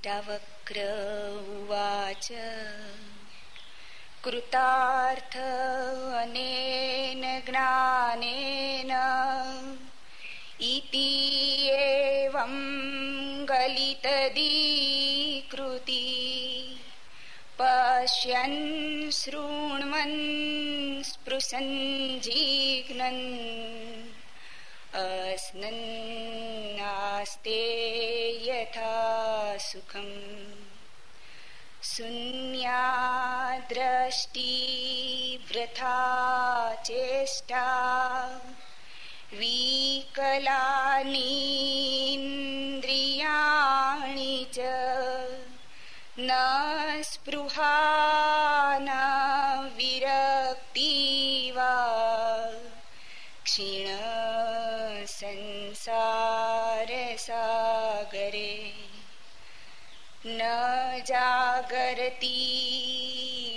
अष्टावक्र उवाच। कृतार्थ अनेन ज्ञानेन। इति एवं गलितदीकृति। पश्यन् शृण्वन् स्पृशन् जिघ्नन् सुखम् शून्या दृष्टि वृथा चेष्टा। विकलानीन्द्रियाणि च न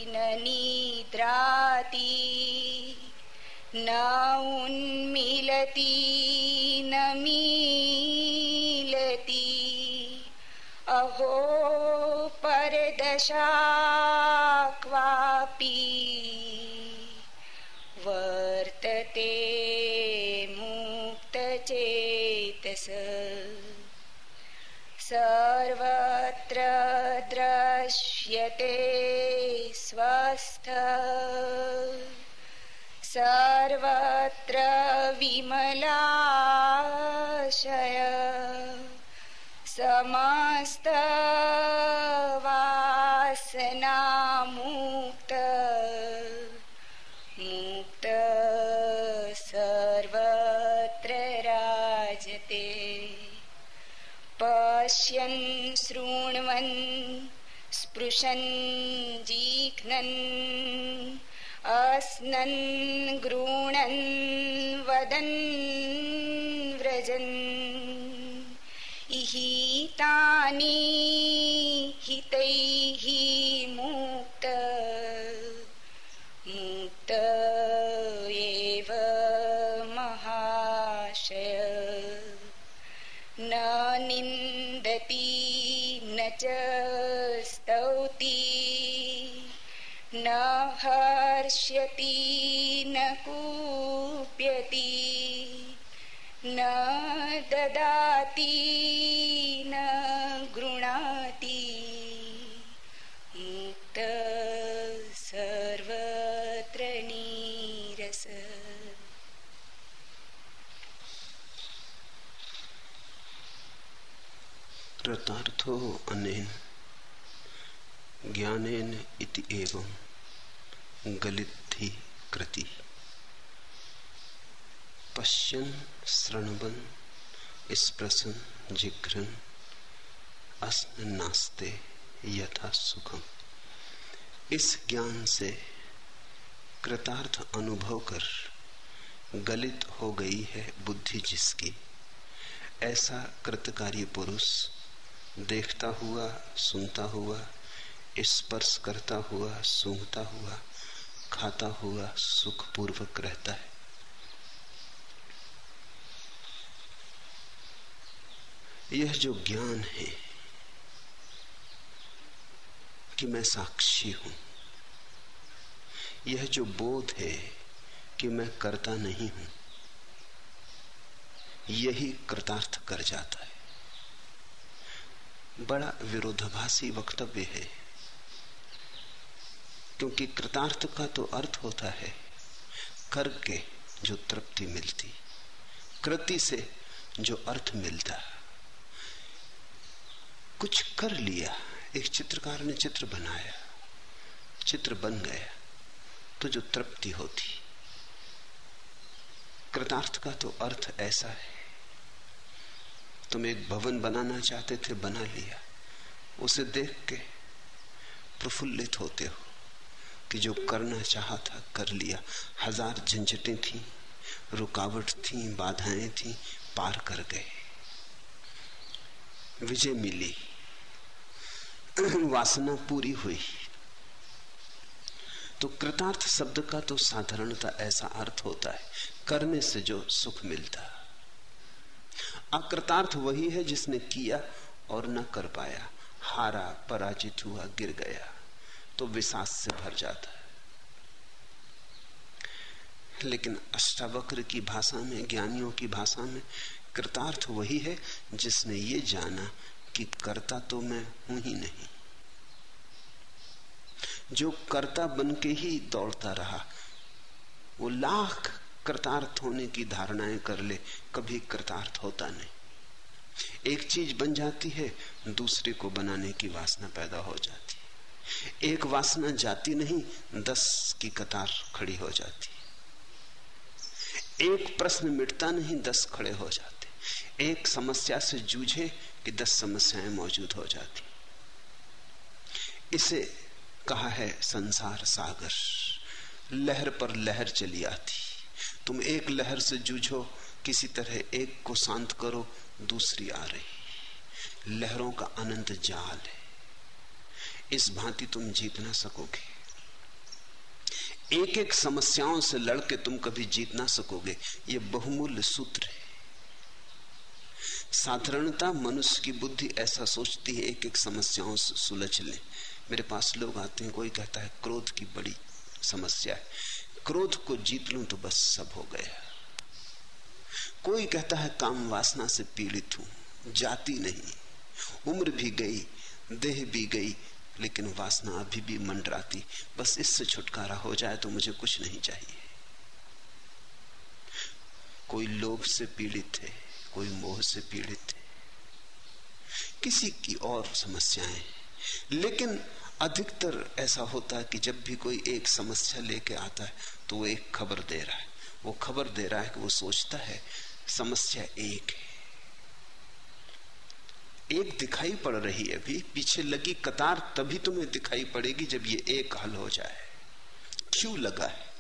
न निद्राति न उन्मिलति न मीलति अहो परदशा क्वापि वर्तते मुक्तचेतस। सर्वत्र ्यते स्वस्थ। सर्वत्र विमला। स्पृशन् जीघ्नन् अस्नन् गृणन् वदन्। हर्ष्यति न कूप्यति, न ददाति, न गृणाति। मुक्त सर्वत्र नीरस। कृतार्थो अनेन, ज्ञानेन इति एवं गलिद्धि कृति पश्यन श्रणबन स्प्रसन जिघ्रन असन नास्ते, यथा सुखम। इस ज्ञान से कृतार्थ अनुभव कर गलित हो गई है बुद्धि जिसकी। ऐसा कृतकारी पुरुष देखता हुआ, सुनता हुआ, स्पर्श करता हुआ, सूंघता हुआ खाता हुआ सुखपूर्वक रहता है। यह जो ज्ञान है कि मैं साक्षी हूँ, यह जो बोध है कि मैं करता नहीं हूँ, यही कृतार्थ कर जाता है। बड़ा विरोधाभासी वक्तव्य है। क्योंकि कृतार्थ का तो अर्थ होता है करके जो तृप्ति मिलती, कृति से जो अर्थ मिलता। कुछ कर लिया, एक चित्रकार ने चित्र बनाया, चित्र बन गया तो जो तृप्ति होती। कृतार्थ का तो अर्थ ऐसा है, तुम एक भवन बनाना चाहते थे, बना लिया, उसे देख के प्रफुल्लित होते हो। कि जो करना चाहा था कर लिया। हज़ार झंझटें थी, रुकावट थी, बाधाएँ थी, पार कर गए। विजय मिली। वासना पूरी हुई। तो कृतार्थ शब्द का तो साधारणता ऐसा अर्थ होता है, करने से जो सुख मिलता। अकृतार्थ वही है जिसने किया और न कर पाया। हारा, पराजित हुआ, गिर गया। तो विश्वास से भर जाता है। लेकिन अष्टावक्र की भाषा में, ज्ञानियों की भाषा में कृतार्थ वही है जिसने ये जाना कि कर्ता तो मैं हूँ ही नहीं। जो कर्ता बन के ही दौड़ता रहा, वो लाख कृतार्थ होने की धारणाएँ कर ले, कभी कृतार्थ होता नहीं। एक चीज़ बन जाती है, दूसरे को बनाने की वासना पैदा हो जाती है। एक वासना जाती नहीं, दस की कतार खड़ी हो जाती। एक प्रश्न मिटता नहीं, दस खड़े हो जाते। एक समस्या से जूझे कि दस समस्याएँ मौजूद हो जाती। इसे कहा है संसार सागर। लहर पर लहर चली आती। तुम एक लहर से जूझो, किसी तरह एक को शांत करो, दूसरी आ रही। लहरों का अनंत जाल है। इस भांति तुम जीत ना सकोगे। एक एक समस्याओं से लड़के तुम कभी जीत ना सकोगे। ये बहुमूल्य सूत्र है। साधारणता मनुष्य की बुद्धि ऐसा सोचती है एक एक समस्याओं से सुलझ ले। मेरे पास लोग आते हैं, कोई कहता है, क्रोध की बड़ी समस्या है। क्रोध को जीत लूँ तो बस सब हो गया। कोई कहता है, काम वासना से पीड़ित हूँ, जाति नहीं। उम्र भी गई, देह भी गई लेकिन वासना अभी भी मंडराती। बस इससे छुटकारा हो जाए तो मुझे कुछ नहीं चाहिए। कोई लोभ से पीड़ित है, कोई मोह से पीड़ित है। किसी की और समस्याएँ। लेकिन अधिकतर ऐसा होता है कि जब भी कोई एक समस्या लेके आता है तो वो एक खबर दे रहा है। वो खबर दे रहा है कि वो सोचता है, समस्या एक है। एक दिखाई पड़ रही है अभी, पीछे लगी कतार तभी तुम्हें दिखाई पड़ेगी जब ये एक हल हो जाए। क्यों लगा है?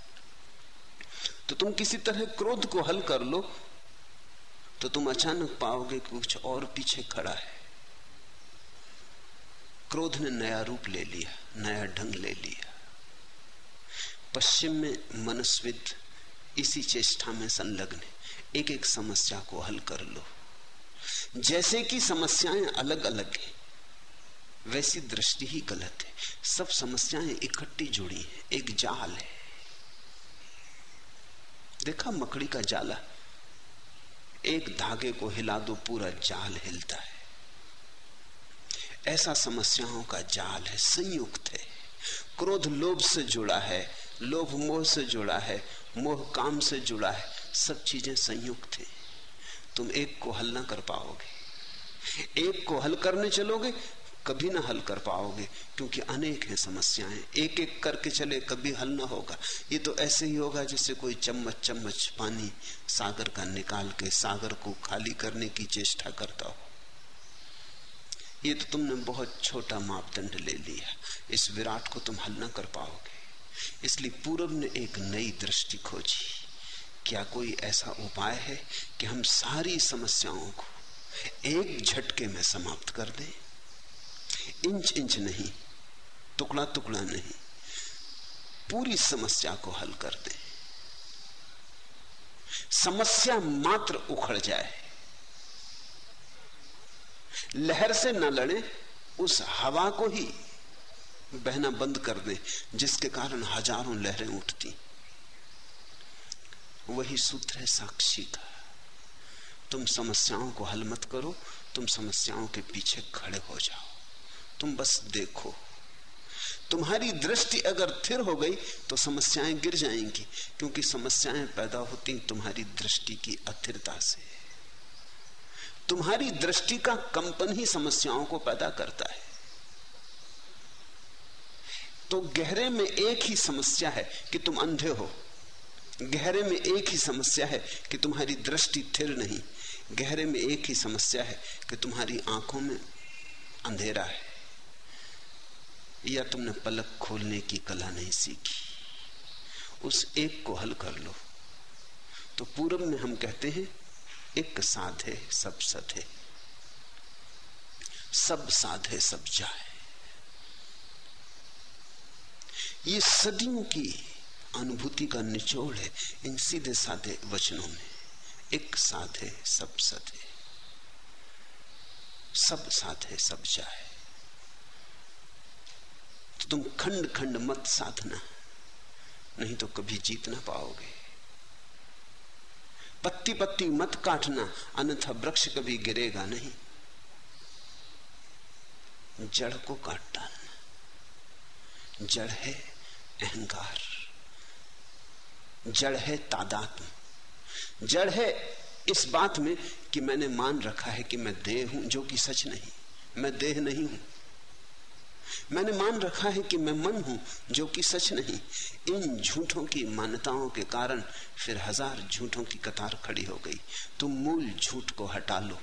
तो तुम किसी तरह क्रोध को हल कर लो तो तुम अचानक पाओगे कुछ और पीछे खड़ा है। क्रोध ने नया रूप ले लिया, नया ढंग ले लिया। पश्चिम में मनस्विद, इसी चेष्टा में संलग्न एक एक समस्या को हल कर लो। जैसे कि समस्याएँ अलग अलग हैं, वैसी दृष्टि ही गलत है। सब समस्याएँ इकट्ठी जुड़ी हैं, एक जाल है। देखा मकड़ी का जाला? एक धागे को हिला दो, पूरा जाल हिलता है। ऐसा समस्याओं का जाल है, संयुक्त है। क्रोध लोभ से जुड़ा है, लोभ मोह से जुड़ा है, मोह काम से जुड़ा है, सब चीज़ें संयुक्त है। तुम एक को हल ना कर पाओगे। एक को हल करने चलोगे, कभी ना हल कर पाओगे, क्योंकि अनेक है समस्याएँ। एक एक करके चले, कभी हल ना होगा। ये तो ऐसे ही होगा जैसे कोई चम्मच चम्मच पानी सागर का निकाल के, सागर को खाली करने की चेष्टा करता हो। ये तो तुमने बहुत छोटा मापदंड ले लिया। इस विराट को तुम हल ना कर पाओगे। इसलिए पूर्व ने एक नई दृष्टि खोजी। क्या कोई ऐसा उपाय है कि हम सारी समस्याओं को एक झटके में समाप्त कर दें? इंच इंच नहीं, टुकड़ा टुकड़ा नहीं, पूरी समस्या को हल कर दें। समस्या मात्र उखड़ जाए। लहर से न लड़े, उस हवा को ही बहना बंद कर दे, जिसके कारण हज़ारों लहरें उठती। वही सूत्र है साक्षी का। तुम समस्याओं को हल मत करो, तुम समस्याओं के पीछे खड़े हो जाओ। तुम बस देखो। तुम्हारी दृष्टि अगर थिर हो गई तो समस्याएँ गिर जाएँगी, क्योंकि समस्याएँ पैदा होती तुम्हारी दृष्टि की अथिरता से। तुम्हारी दृष्टि का कंपन ही समस्याओं को पैदा करता है। तो गहरे में एक ही समस्या है कि तुम अंधे हो। गहरे में एक ही समस्या है कि तुम्हारी दृष्टि थिर नहीं। गहरे में एक ही समस्या है कि तुम्हारी आँखों में अंधेरा है। या तुमने पलक खोलने की कला नहीं सीखी। उस एक को हल कर लो। तो पूर्व में हम कहते हैं, एक साधे सब सधे। सब साधे सब जाए। ये सदियों की अनुभूति का निचोड़ है इन सीधे साधे वचनों में। एक साथ है सब सधे। सब साथ है सब जाए। तो तुम खंड खंड मत साधना, नहीं तो कभी जीत ना पाओगे। पत्ती पत्ती मत काटना, अन्यथा वृक्ष कभी गिरेगा नहीं। जड़ को काट डालना। जड़ है अहंकार। जड़ है तादात्म जड़ है इस बात में कि मैंने मान रखा है कि मैं देह हूँ, जो कि सच नहीं। मैं देह नहीं हूँ। मैंने मान रखा है कि मैं मन हूँ, जो कि सच नहीं। इन झूठों की मान्यताओं के कारण फिर हज़ार झूठों की कतार खड़ी हो गई। तुम मूल झूठ को हटा लो।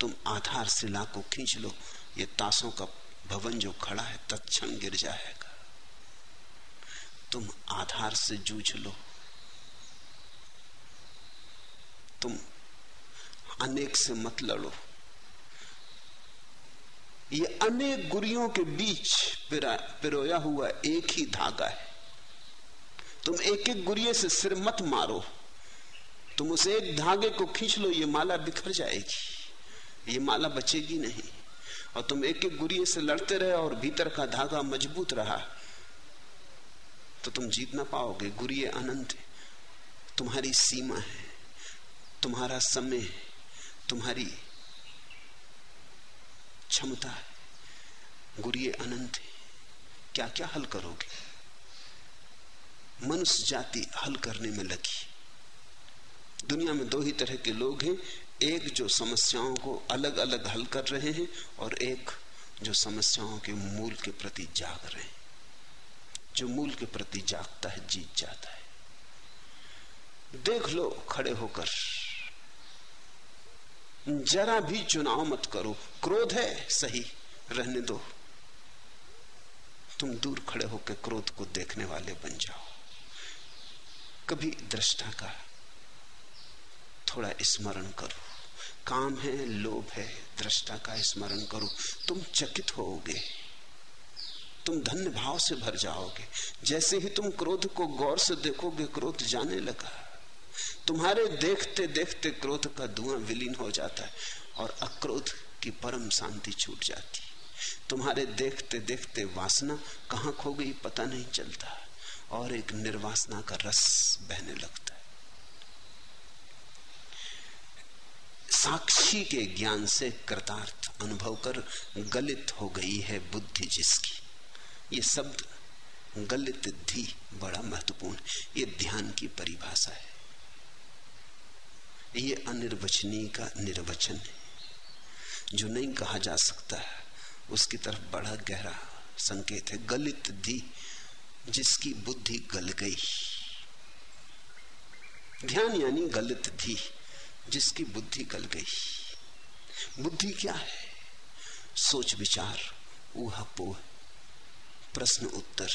तुम आधार शिला को खींच लो। ये तासों का भवन जो खड़ा है, तत्क्षण गिर जाएगा। तुम आधार से जूझ लो। तुम अनेक से मत लड़ो। ये अनेक गुरियों के बीच पिरोया हुआ एक ही धागा है। तुम एक एक गुरिये से सिर मत मारो। तुम उस एक धागे को खींच लो, ये माला बिखर जाएगी। ये माला बचेगी नहीं। और तुम एक एक गुरिये से लड़ते रहे और भीतर का धागा मज़बूत रहा तो तुम जीत ना पाओगे। गुरिये अनंत तुम्हारी सीमा है। तुम्हारा समय है तुम्हारी क्षमता है। गुरिये अनंत है। क्या क्या हल करोगे? मनुष्य जाति हल करने में लगी। दुनिया में दो ही तरह के लोग हैं। एक जो समस्याओं को अलग अलग हल कर रहे हैं और एक जो समस्याओं के मूल के प्रति जाग रहे हैं। जो मूल के प्रति जागता है, जीत जाता है। देख लो, खड़े होकर। जरा भी चुनाव मत करो। क्रोध है, सही। रहने दो। तुम दूर खड़े होकर क्रोध को देखने वाले बन जाओ। कभी दृष्टा का थोड़ा स्मरण करो। काम है, लोभ है, दृष्टा का स्मरण करो। तुम चकित होोगे तुम धन्य भाव से भर जाओगे। जैसे ही तुम क्रोध को गौर से देखोगे, क्रोध जाने लगा। तुम्हारे देखते देखते क्रोध का धुआँ विलीन हो जाता है और अक्रोध की परम शांति छूट जाती है। तुम्हारे देखते देखते वासना कहाँ खो गई पता नहीं चलता और एक निर्वासना का रस बहने लगता है। साक्षी के ज्ञान से कृतार्थ अनुभव कर गलित हो गई है बुद्धि जिसकी। ये शब्द गलित धी बड़ा महत्वपूर्ण, ये ध्यान की परिभाषा है। ये अनिर्वचनीय का निर्वचन है। जो नहीं कहा जा सकता है, उसकी तरफ़ बड़ा गहरा संकेत है। गलित दी, जिसकी बुद्धि गल गई। ध्यान यानी गलित धी जिसकी बुद्धि गल गई। बुद्धि क्या है? सोच विचार, ऊहा पोह, प्रश्न उत्तर,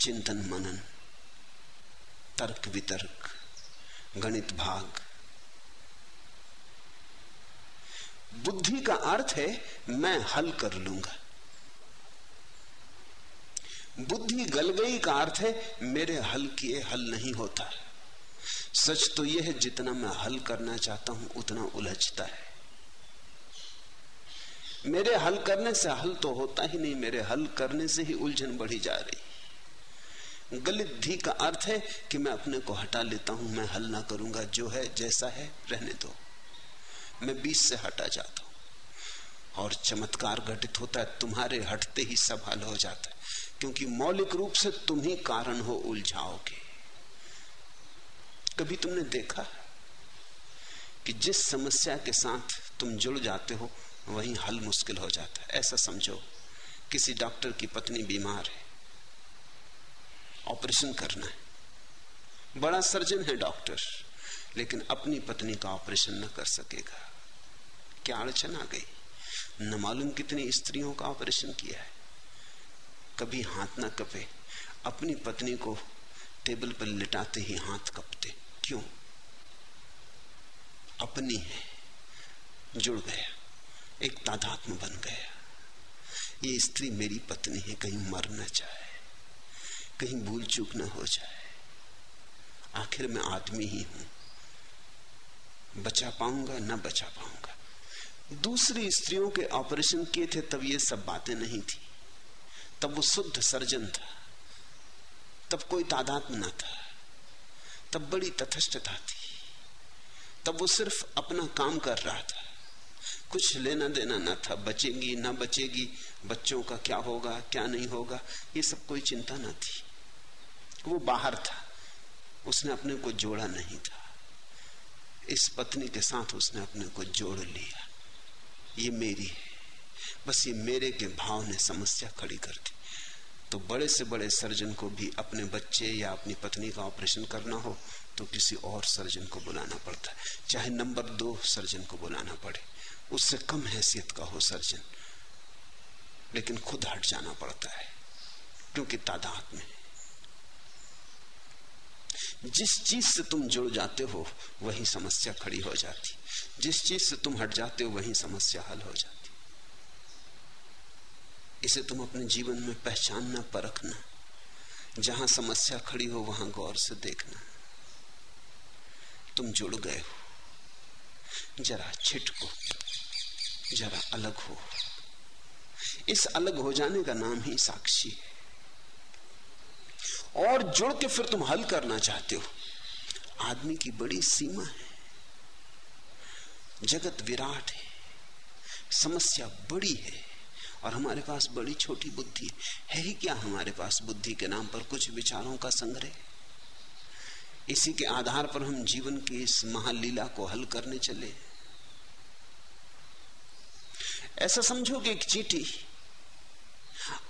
चिंतन मनन, तर्क वितर्क, गणित भाग। बुद्धि का अर्थ है, मैं हल कर लूँगा। बुद्धि गल गई का अर्थ है, मेरे हल किए हल नहीं होता। सच तो यह है, जितना मैं हल करना चाहता हूँ, उतना उलझता है। मेरे हल करने से हल तो होता ही नहीं, मेरे हल करने से ही उलझन बढ़ी जा रही। गलित धी का अर्थ है कि मैं अपने को हटा लेता हूँ, मैं हल ना करूँगा, जो है, जैसा है, रहने दो। मैं बीच से हटा जाता हूँ। और चमत्कार घटित होता है, तुम्हारे हटते ही सब हल हो जाता है। क्योंकि मौलिक रूप से तुम ही कारण हो उलझाओगे। कभी तुमने देखा कि जिस समस्या के साथ तुम जुड़ जाते हो, वहीं हल मुश्किल हो जाता है? ऐसा समझो, किसी डॉक्टर की पत्नी बीमार है। ऑपरेशन करना है। बड़ा सर्जन है डॉक्टर, लेकिन अपनी पत्नी का ऑपरेशन न कर सकेगा। क्या अड़चन आ गई। न मालूम कितनी स्त्रियों का ऑपरेशन किया है। कभी हाथ ना कपे, अपनी पत्नी को टेबल पर लिटाते ही हाथ कपते। क्यों? अपनी है, जुड़ गया, एक तादात्म बन गया। ये स्त्री मेरी पत्नी है, कहीं मर न जाए, कहीं भूल चूक न हो जाए। आखिर मैं आदमी ही हूँ। बचा पाऊँगा, ना बचा पाऊँगा। दूसरी स्त्रियों के ऑपरेशन किए थे, तब ये सब बातें नहीं थी। तब वो शुद्ध सर्जन था। तब कोई तादाद न था। तब बड़ी तथस्थता थी। तब वो सिर्फ़ अपना काम कर रहा था। कुछ लेना देना ना था। बचेगी, ना बचेगी, बच्चों का क्या होगा, क्या नहीं होगा, ये सब कोई चिंता ना थी। वो बाहर था। उसने अपने को जोड़ा नहीं था। इस पत्नी के साथ उसने अपने को जोड़ लिया। ये मेरी है बस ये मेरे के भाव ने समस्या खड़ी कर दी तो बड़े से बड़े सर्जन को भी अपने बच्चे या अपनी पत्नी का ऑपरेशन करना हो तो किसी और सर्जन को बुलाना पड़ता है। चाहे नंबर दो सर्जन को बुलाना पड़े, उससे कम हैसियत का हो सर्जन। लेकिन खुद हट जाना पड़ता है, क्योंकि तादाद में जिस चीज़ से तुम जुड़ जाते हो, वही समस्या खड़ी हो जाती। जिस चीज़ से तुम हट जाते हो, वही समस्या हल हो जाती इसे तुम अपने जीवन में पहचानना, परखना। जहाँ समस्या खड़ी हो, वहाँ गौर से देखना। तुम जुड़ गए हो। जरा छिटको। जरा अलग हो। इस अलग हो जाने का नाम ही साक्षी है। और जुड़ के फिर तुम हल करना चाहते हो। आदमी की बड़ी सीमा है। जगत विराट है, समस्या बड़ी है, और हमारे पास बड़ी छोटी बुद्धि है ही क्या हमारे पास बुद्धि के नाम पर कुछ विचारों का संग्रह? इसी के आधार पर हम जीवन की इस महालीला को हल करने चले। ऐसा समझो कि एक चीटी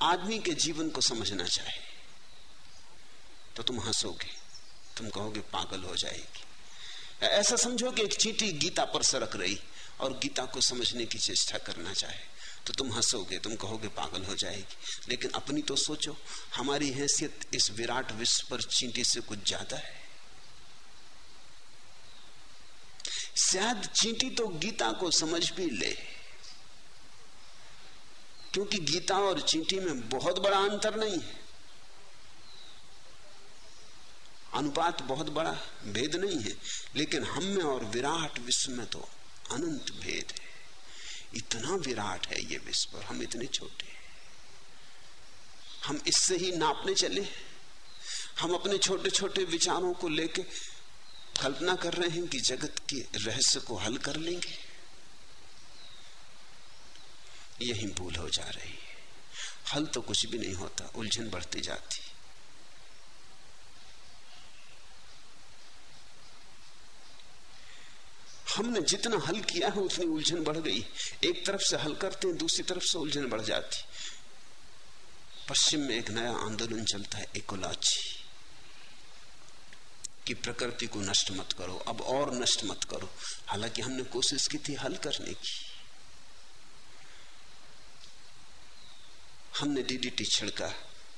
आदमी के जीवन को समझना चाहे तो तुम हंसोगे, तुम कहोगे पागल हो जाएगी। ऐसा समझो कि एक चीटी गीता पर सरक रही और गीता को समझने की चेष्टा करना चाहे तो तुम हंसोगे, तुम कहोगे पागल हो जाएगी। लेकिन अपनी तो सोचो, हमारी हैसियत इस विराट विश्व पर चींटी से कुछ ज़्यादा है। शायद चींटी तो गीता को समझ भी ले, क्योंकि गीता और चींटी में बहुत बड़ा अंतर नहीं है। अनुपात बहुत बड़ा, भेद नहीं है। लेकिन हम में और विराट विश्व में तो अनंत भेद है। इतना विराट है ये विश्व और हम इतने छोटे हम इससे ही नापने चले हम अपने छोटे छोटे विचारों को लेके कल्पना कर रहे हैं कि जगत के रहस्य को हल कर लेंगे। यही भूल हो जा रही है। हल तो कुछ भी नहीं होता, उलझन बढ़ती जाती हमने जितना हल किया है, उतनी उलझन बढ़ गई। एक तरफ़ से हल करते हैं, दूसरी तरफ़ से उलझन बढ़ जाती। पश्चिम में एक नया आंदोलन चलता है इकोलॉजी कि प्रकृति को नष्ट मत करो, अब और नष्ट मत करो। हालाँकि हमने कोशिश की थी हल करने की। हमने डीडीटी छिड़का,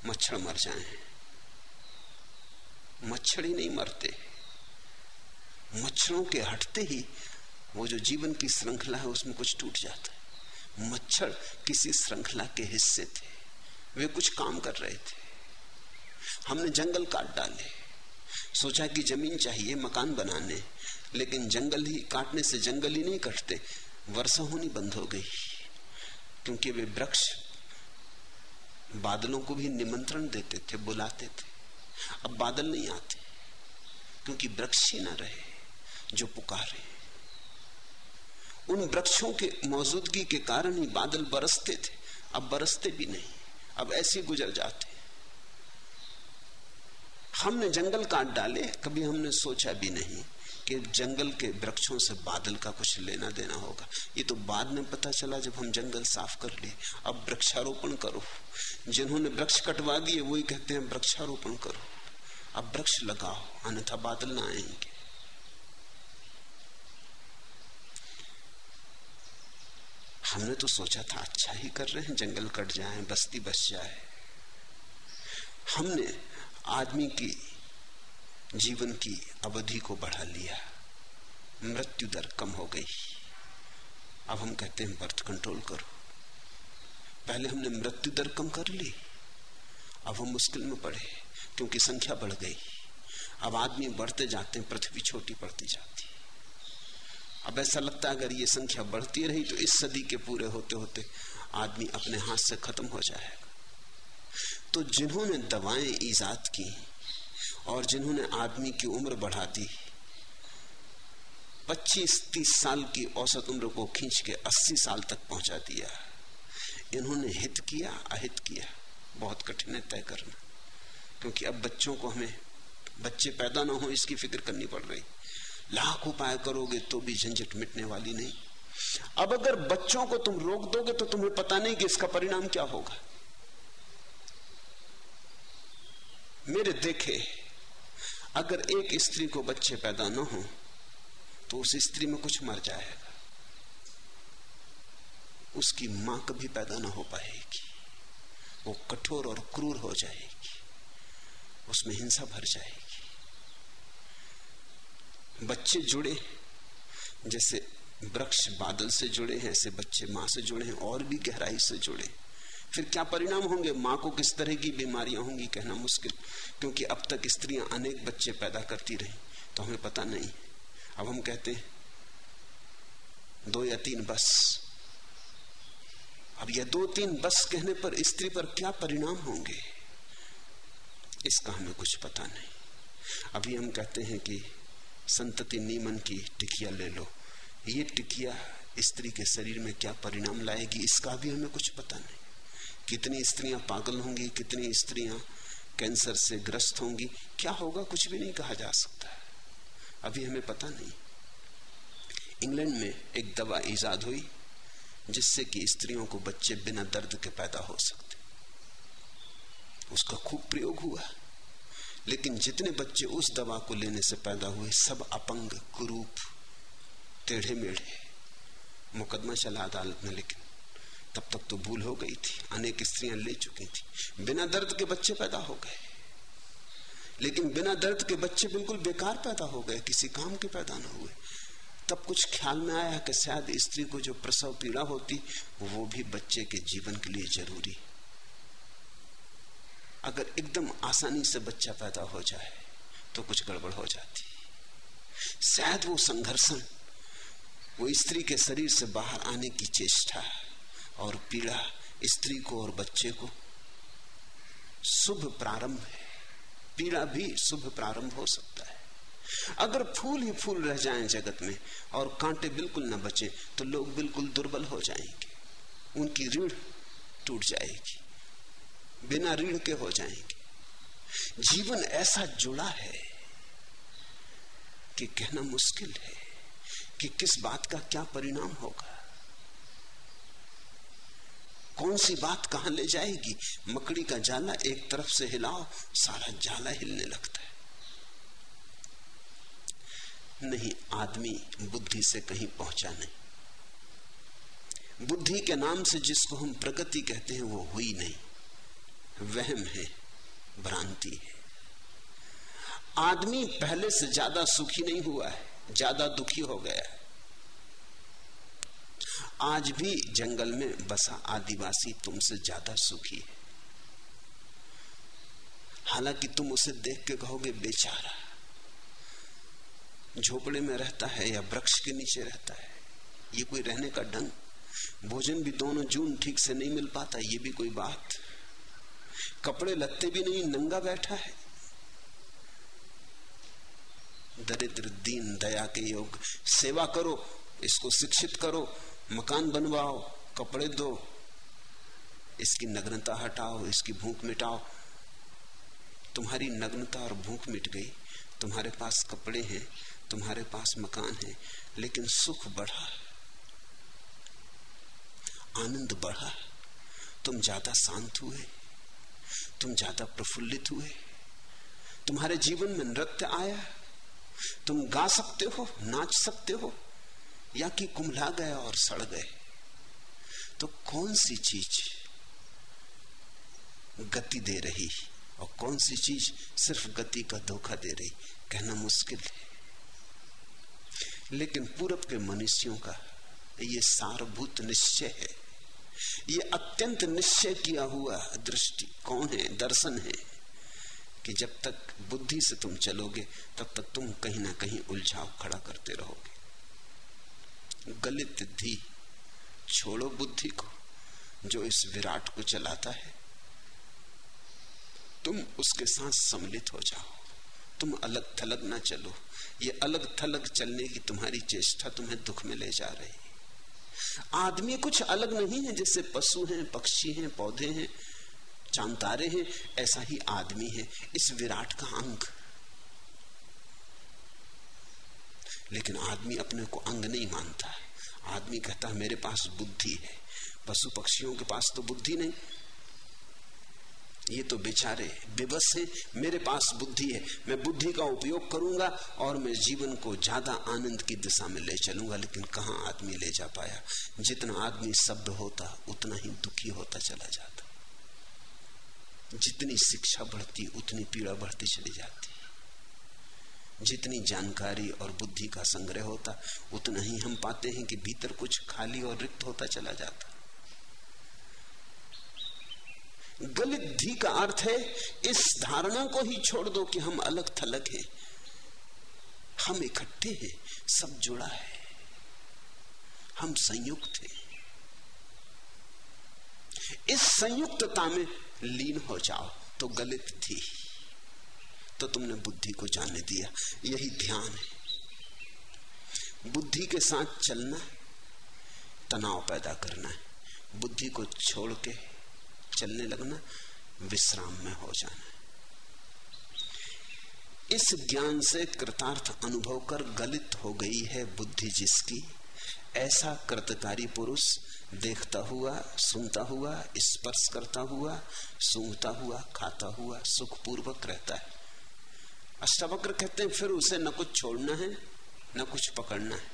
मच्छर मर जाए। मच्छर ही नहीं मरते। मच्छरों के हटते ही वो जो जीवन की श्रृंखला है, उसमें कुछ टूट जाता है। मच्छर किसी श्रृंखला के हिस्से थे। वे कुछ काम कर रहे थे। हमने जंगल काट डाले। सोचा कि ज़मीन चाहिए, मकान बनाने। लेकिन जंगल ही, काटने से जंगल ही नहीं कटते। वर्षा होनी बंद हो गई। क्योंकि वे वृक्ष बादलों को भी निमंत्रण देते थे, बुलाते थे। अब बादल नहीं आते, क्योंकि वृक्ष ही ना रहे जो पुकारे। उन वृक्षों के मौजूदगी के कारण ही बादल बरसते थे। अब बरसते भी नहीं। अब ऐसे गुजर जाते हमने जंगल काट डाले, कभी हमने सोचा भी नहीं कि जंगल के वृक्षों से बादल का कुछ लेना देना होगा। ये तो बाद में पता चला जब हम जंगल साफ़ कर लिए। अब वृक्षारोपण करो। जिन्होंने वृक्ष कटवा दिए, वही कहते हैं, वृक्षारोपण करो। अब वृक्ष लगाओ, अन्यथा बादल ना आएँगे। हमने तो सोचा था अच्छा ही कर रहे हैं, जंगल कट जाए, बस्ती बस जाए। हमने आदमी की जीवन की अवधि को बढ़ा लिया। मृत्यु दर कम हो गई। अब हम कहते हैं, बर्थ कंट्रोल करो। पहले हमने मृत्यु दर कम कर ली। अब हम मुश्किल में पड़े, क्योंकि संख्या बढ़ गई। अब आदमी बढ़ते जाते हैं, पृथ्वी छोटी पड़ती जाती अब ऐसा लगता है अगर ये संख्या बढ़ती रही तो इस सदी के पूरे होते होते आदमी अपने हाथ से खत्म हो जाएगा। तो जिन्होंने दवाएँ ईजाद की और जिन्होंने आदमी की उम्र बढ़ा दी 25-30 साल की औसत उम्र को खींच के 80 साल तक पहुँचा दिया। इन्होंने हित किया, अहित किया। बहुत कठिन है तय करना। क्योंकि अब बच्चों को हमें, बच्चे पैदा ना हो इसकी फ़िक्र करनी पड़ रही। लाख उपाय करोगे तो भी झंझट मिटने वाली नहीं। अब अगर बच्चों को तुम रोक दोगे तो तुम्हें पता नहीं कि इसका परिणाम क्या होगा। मेरे देखे, अगर एक स्त्री को बच्चे पैदा न हो तो उस स्त्री में कुछ मर जाएगा। उसकी माँ कभी पैदा ना हो पाएगी। वो कठोर और क्रूर हो जाएगी। उसमें हिंसा भर जाएगी। बच्चे जुड़े जैसे वृक्ष बादल से जुड़े हैं, ऐसे बच्चे माँ से जुड़े हैं, और भी गहराई से जुड़े फिर क्या परिणाम होंगे? माँ को किस तरह की बीमारियाँ होंगी? कहना मुश्किल, क्योंकि अब तक स्त्रियाँ अनेक बच्चे पैदा करती रही तो हमें पता नहीं। अब हम कहते हैं, दो या तीन बस। अब यह दो तीन बस कहने पर स्त्री पर क्या परिणाम होंगे? इसका हमें कुछ पता नहीं। अभी हम कहते हैं कि संतति नीमन की टिकिया ले लो। ये टिकिया स्त्री के शरीर में क्या परिणाम लाएगी, इसका भी हमें कुछ पता नहीं। कितनी स्त्रियाँ पागल होंगी, कितनी स्त्रियाँ कैंसर से ग्रस्त होंगी, क्या होगा कुछ भी नहीं कहा जा सकता। अभी हमें पता नहीं। इंग्लैंड में एक दवा ईजाद हुई, जिससे कि स्त्रियों को बच्चे बिना दर्द के पैदा हो सकते। उसका खूब प्रयोग हुआ। लेकिन जितने बच्चे उस दवा को लेने से पैदा हुए, सब अपंग, कुरूप टेढ़े मेढ़े मुकदमा चला अदालत में, लेकिन तब तक तो भूल हो गई थी। अनेक स्त्रियाँ ले चुकी थी। बिना दर्द के बच्चे पैदा हो गए। लेकिन बिना दर्द के बच्चे बिल्कुल बेकार पैदा हो गए। किसी काम के पैदा ना हुए। तब कुछ ख्याल में आया कि शायद स्त्री को जो प्रसव पीड़ा होती, वो भी बच्चे के जीवन के लिए ज़रूरी। अगर एकदम आसानी से बच्चा पैदा हो जाए तो कुछ गड़बड़ हो जाती। शायद वो संघर्षण वो स्त्री के शरीर से बाहर आने की चेष्टा और पीड़ा स्त्री को और बच्चे को शुभ प्रारंभ है। पीड़ा भी शुभ प्रारंभ हो सकता है। अगर फूल ही फूल रह जाएँ जगत में और कांटे बिल्कुल न बचे तो लोग बिल्कुल दुर्बल हो जाएँगे। उनकी रीढ़ टूट जाएगी। बिना रीढ़ के हो जाएँगे। जीवन ऐसा जुड़ा है कि कहना मुश्किल है कि किस बात का क्या परिणाम होगा। कौन सी बात कहाँ ले जाएगी? मकड़ी का जाला एक तरफ़ से हिलाओ, सारा जाला हिलने लगता है। नहीं, आदमी बुद्धि से कहीं पहुँचा नहीं। बुद्धि के नाम से जिसको हम प्रगति कहते हैं, वो हुई नहीं। वहम है भ्रांति है। आदमी पहले से ज़्यादा सुखी नहीं हुआ है, ज़्यादा दुखी हो गया है। आज भी जंगल में बसा आदिवासी तुमसे ज़्यादा सुखी है। हालाँकि तुम उसे देख के कहोगे, बेचारा, झोपड़े में रहता है या वृक्ष के नीचे रहता है, ये कोई रहने का ढंग, भोजन भी दोनों जून ठीक से नहीं मिल पाता, ये भी कोई बात। कपड़े लगते भी नहीं, नंगा बैठा है। दरिद्र दीन दया के योग। सेवा करो, इसको शिक्षित करो, मकान बनवाओ, कपड़े दो, इसकी नग्नता हटाओ, इसकी भूख मिटाओ। तुम्हारी नग्नता और भूख मिट गई। तुम्हारे पास कपड़े हैं, तुम्हारे पास मकान है, लेकिन सुख बढ़ा। आनंद बढ़ा। तुम ज़्यादा शांत हुए। तुम ज़्यादा प्रफुल्लित हुए। तुम्हारे जीवन में नृत्य आया। तुम गा सकते हो, नाच सकते हो, या कि कुमला गए और सड़ गए। तो कौन सी चीज़ गति दे रही और कौन सी चीज़ सिर्फ़ गति का धोखा दे रही? कहना मुश्किल है। लेकिन पूरब के मनुष्यों का यह सारभूत निश्चय है ये अत्यंत निश्चय किया हुआ दृष्टि कौन है, दर्शन है कि जब तक बुद्धि से तुम चलोगे, तब तक तुम कहीं ना कहीं उलझाव खड़ा करते रहोगे। गलित धी, छोड़ो बुद्धि को, जो इस विराट को चलाता है। तुम उसके साथ सम्मिलित हो जाओ। तुम अलग थलग ना चलो। ये अलग थलग चलने की तुम्हारी चेष्टा तुम्हें दुख में ले जा रही आदमी कुछ अलग नहीं है जैसे पशु हैं, पक्षी हैं, पौधे हैं, चांतारे हैं, ऐसा ही आदमी है। इस विराट का अंग। लेकिन आदमी अपने को अंग नहीं मानता आदमी कहता है, मेरे पास बुद्धि है। पशु पक्षियों के पास तो बुद्धि नहीं। ये तो बेचारे, बेबस हैं, मेरे पास बुद्धि है, मैं बुद्धि का उपयोग करूँगा और मैं जीवन को ज़्यादा आनंद की दिशा में ले चलूँगा, लेकिन कहा आदमी ले जा पाया? जितना आदमी सभ्य होता, उतना ही दुखी होता चला जाता। जितनी शिक्षा बढ़ती, उतनी पीड़ा बढ़ती चली जाती। जितनी जानकारी और बुद्धि का संग्रह होता, उतना ही हम पाते हैं कि भीतर कुछ खाली और रिक्त होता चला जाता। गलित धी का अर्थ है, इस धारणा को ही छोड़ दो कि हम अलग थलग हैं। हम इकट्ठे हैं, सब जुड़ा है। हम संयुक्त हैं। इस संयुक्तता में लीन हो जाओ तो गलित थी तो तुमने बुद्धि को जाने दिया, यही ध्यान है। बुद्धि के साथ चलना, तनाव पैदा करना है बुद्धि को छोड़ के चलने लगना, विश्राम में हो जाना। इस ज्ञान से कृतार्थ अनुभव कर गलित हो गई है बुद्धि जिसकी। ऐसा कृतकारी पुरुष देखता हुआ, सुनता हुआ, स्पर्श करता हुआ, सूंघता हुआ, खाता हुआ, सुखपूर्वक रहता है। अष्टावक्र कहते हैं, फिर उसे न कुछ छोड़ना है, न कुछ पकड़ना है।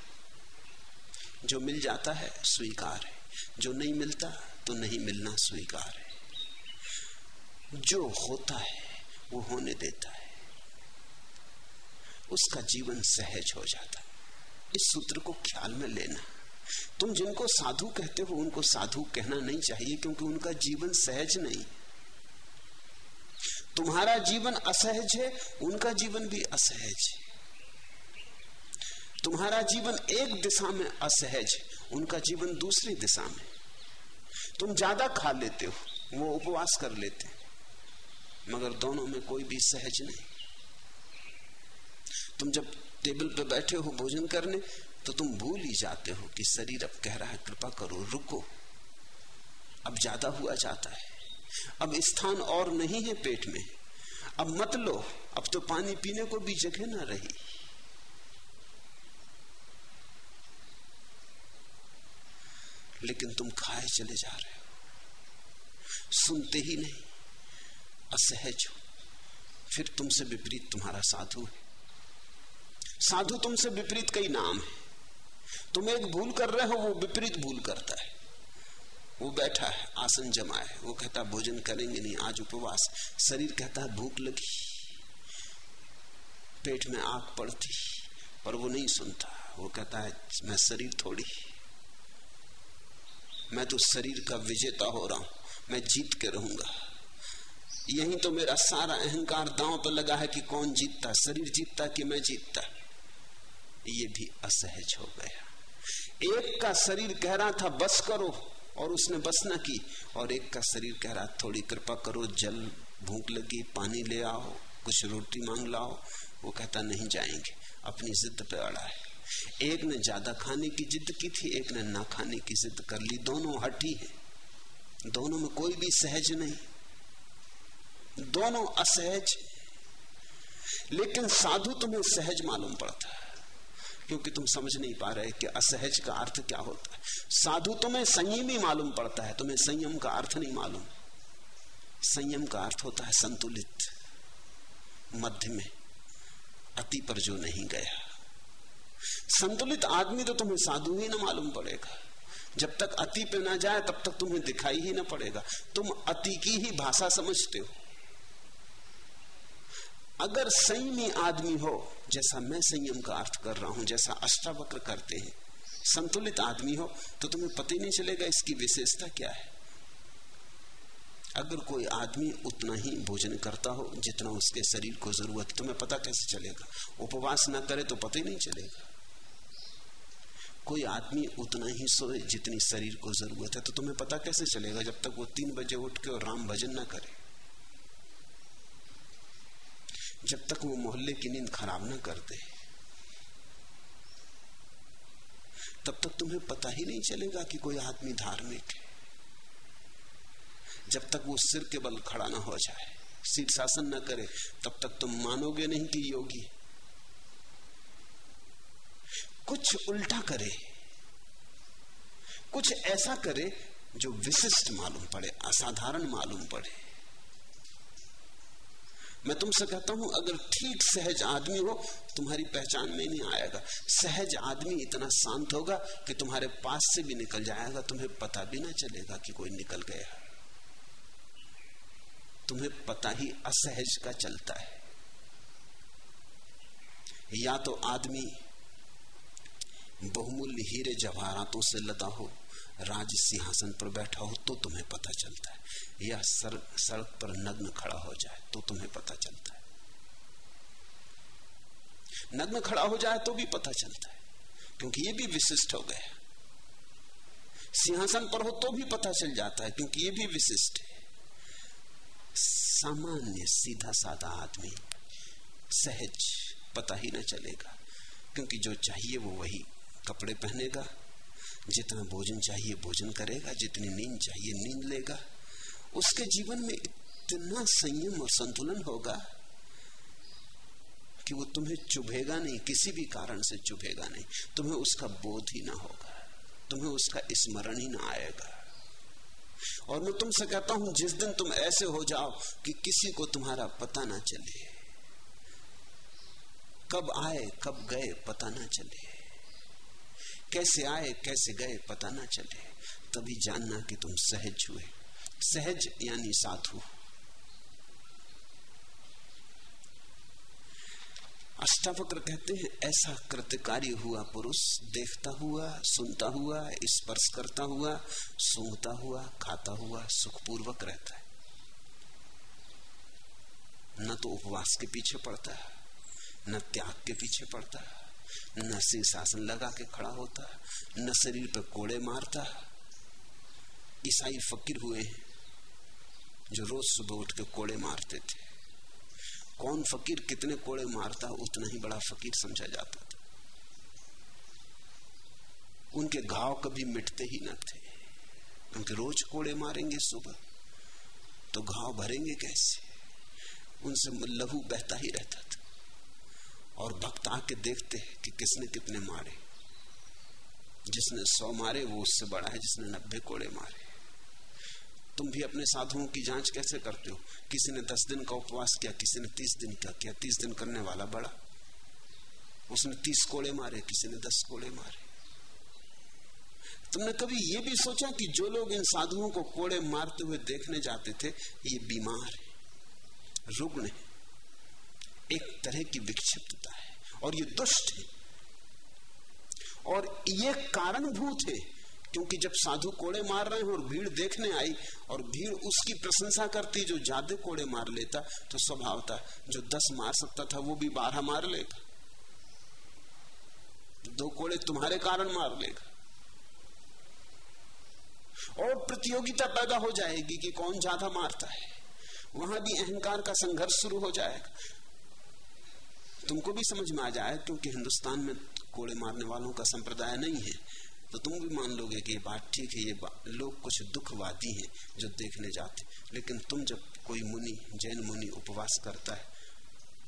जो मिल जाता है, स्वीकार है। जो नहीं मिलता तो नहीं मिलना स्वीकार है। जो होता है, वो होने देता है। उसका जीवन सहज हो जाता। है इस सूत्र को ख्याल में लेना। तुम जिनको साधु कहते हो, उनको साधु कहना नहीं चाहिए, क्योंकि उनका जीवन सहज नहीं। तुम्हारा जीवन असहज है, उनका जीवन भी असहज है। तुम्हारा जीवन एक दिशा में असहज है, उनका जीवन दूसरी दिशा में। तुम ज़्यादा खा लेते हो, वो उपवास कर लेते मगर दोनों में कोई भी सहज नहीं। तुम जब टेबल पर बैठे हो भोजन करने तो तुम भूल ही जाते हो कि शरीर अब कह रहा है, कृपा करो, रुको। अब ज़्यादा हुआ जाता है। अब स्थान और नहीं है पेट में। अब मत लो। अब तो पानी पीने को भी जगह ना रही। लेकिन तुम खाए चले जा रहे हो। सुनते ही नहीं। असहज हो। फिर तुमसे विपरीत तुम्हारा साधु है। साधु तुमसे विपरीत कई नाम है। तुम एक भूल कर रहे हो, वो विपरीत भूल करता है। वो बैठा है, आसन जमा है। वो कहता, भोजन करेंगे नहीं, आज उपवास। शरीर कहता है भूख लगी। पेट में आग पड़ती, पर वो नहीं सुनता। वो कहता है, मैं शरीर थोड़ी मैं तो शरीर का विजेता हो रहा हूँ। मैं जीत के रहूँगा। यही तो मेरा सारा अहंकार दांव पर लगा है कि कौन जीतता, शरीर जीतता कि मैं जीतता? ये भी असहज हो गया। एक का शरीर कह रहा था, बस करो, और उसने बस न की। और एक का शरीर कह रहा थोड़ी कृपा करो, जल भूख लगी, पानी ले आओ, कुछ रोटी मांग लाओ, वो कहता, नहीं जाएँगे, अपनी जिद पे अड़ा है। एक ने ज़्यादा खाने की जिद की थी, एक ने ना खाने की जिद कर ली। दोनों हटी है। दोनों में कोई भी सहज नहीं। दोनों असहज, लेकिन साधु तुम्हें सहज मालूम पड़ता है, क्योंकि तुम समझ नहीं पा रहे कि असहज का अर्थ क्या होता है। साधु तुम्हें संयमी मालूम पड़ता है, तुम्हें संयम का अर्थ नहीं मालूम। संयम का अर्थ होता है संतुलित, मध्य में, अति पर जो नहीं गया। संतुलित आदमी तो तुम्हें साधु ही ना मालूम पड़ेगा। जब तक अति पे ना जाए, तब तक तुम्हें दिखाई ही ना पड़ेगा। तुम अति की ही भाषा समझते हो। अगर संयमी आदमी हो, जैसा मैं संयम का अर्थ कर रहा हूँ, जैसा अष्टावक्र करते हैं, संतुलित आदमी हो तो तुम्हें पता ही नहीं चलेगा इसकी विशेषता क्या है। अगर कोई आदमी उतना ही भोजन करता हो, जितना उसके शरीर को ज़रूरत, तुम्हें पता कैसे चलेगा? उपवास ना करे तो पता ही नहीं चलेगा। कोई आदमी उतना ही सोए जितनी शरीर को ज़रूरत है तो तुम्हें पता कैसे चलेगा जब तक वो तीन बजे उठ के और राम भजन ना करे? जब तक वो मोहल्ले की नींद खराब ना कर दे तब तक तुम्हें पता ही नहीं चलेगा कि कोई आदमी धार्मिक है। जब तक वो सिर के बल खड़ा ना हो जाए शीर्षासन न करे, तब तक तुम मानोगे नहीं कि योगी। कुछ उल्टा करे, कुछ ऐसा करे जो विशिष्ट मालूम पड़े, असाधारण मालूम पड़े। मैं तुमसे कहता हूँ, अगर ठीक सहज आदमी हो, तुम्हारी पहचान में नहीं आएगा। सहज आदमी इतना शांत होगा कि तुम्हारे पास से भी निकल जाएगा, तुम्हें पता भी ना चलेगा कि कोई निकल गया तुम्हें पता ही असहज का चलता है। या तो आदमी बहुमूल्य हीरे जवाहरातों से लदा हो राज सिंहासन पर बैठा हो तो तुम्हें पता चलता है। या सर, सड़क पर नग्न खड़ा हो जाए तो तुम्हें पता चलता है। नग्न खड़ा हो जाए तो भी पता चलता है क्योंकि ये भी विशिष्ट हो गया सिंहासन पर हो तो भी पता चल जाता है क्योंकि ये भी विशिष्ट है। सामान्य सीधा साधा आदमी सहज पता ही ना चलेगा क्योंकि जो चाहिए वो वही कपड़े पहनेगा जितना भोजन चाहिए, भोजन करेगा, जितनी नींद चाहिए, नींद लेगा। उसके जीवन में इतना संयम और संतुलन होगा कि वो तुम्हें चुभेगा नहीं, किसी भी कारण से चुभेगा नहीं। तुम्हें उसका बोध ही ना होगा, तुम्हें उसका स्मरण ही ना आएगा। और मैं तुमसे कहता हूँ, जिस दिन तुम ऐसे हो जाओ कि किसी को तुम्हारा पता ना चले, कब आए, कब गए, पता ना चले। कैसे आए, कैसे गए, पता ना चले। तभी जानना कि तुम सहज हुए। सहज यानी साधु। अष्टावक्र कहते हैं, ऐसा कृतकारी हुआ पुरुष, देखता हुआ, सुनता हुआ, स्पर्श करता हुआ सूंघता हुआ, खाता हुआ, सुखपूर्वक रहता है। न तो उपवास के पीछे पड़ता है, न त्याग के पीछे पड़ता है। न शीर्षासन लगा के खड़ा होता न शरीर पर कोड़े मारता ईसाई फकीर हुए जो रोज सुबह उठ के कोड़े मारते थे। कौन फकीर कितने कोड़े मारता उतना ही बड़ा फकीर समझा जाता था। उनके घाव कभी मिटते ही न थे। क्योंकि रोज कोड़े मारेंगे सुबह तो घाव भरेंगे कैसे? उनसे लहू बहता ही रहता था। और भक्त आके देखते हैं कि किसने कितने मारे। जिसने सौ मारे, वो उससे बड़ा है, जिसने नब्बे कोड़े मारे। तुम भी अपने साधुओं की जाँच कैसे करते हो? किसी ने दस दिन का उपवास किया, किसी ने तीस दिन का किया, तीस दिन करने वाला बड़ा। उसने तीस कोड़े मारे, किसी ने दस कोड़े मारे। तुमने कभी ये भी सोचा कि जो लोग इन साधुओं को कोड़े मारते हुए देखने जाते थे, ये बीमार है, रुग्ण है? एक तरह की विक्षिप्तता है, और ये दुष्ट है। और ये कारणभूत है, क्योंकि जब साधु कोड़े मार रहे हैं और भीड़ देखने आई, और भीड़ उसकी प्रशंसा करती जो ज़्यादा कोड़े मार लेता तो स्वभाव था जो दस मार सकता था, वो भी बारह मार लेगा। दो कोड़े तुम्हारे कारण मार लेगा। और प्रतियोगिता पैदा हो जाएगी कि कौन ज़्यादा मारता है। वहाँ भी अहंकार का संघर्ष शुरू हो जाएगा। तुमको भी समझ में आ जाए, क्योंकि हिंदुस्तान में कोड़े मारने वालों का संप्रदाय नहीं है तो तुम भी मान लोगे कि ये बात ठीक है, ये लोग कुछ दुखवादी हैं जो देखने जाते लेकिन तुम जब कोई मुनि, जैन मुनि उपवास करता है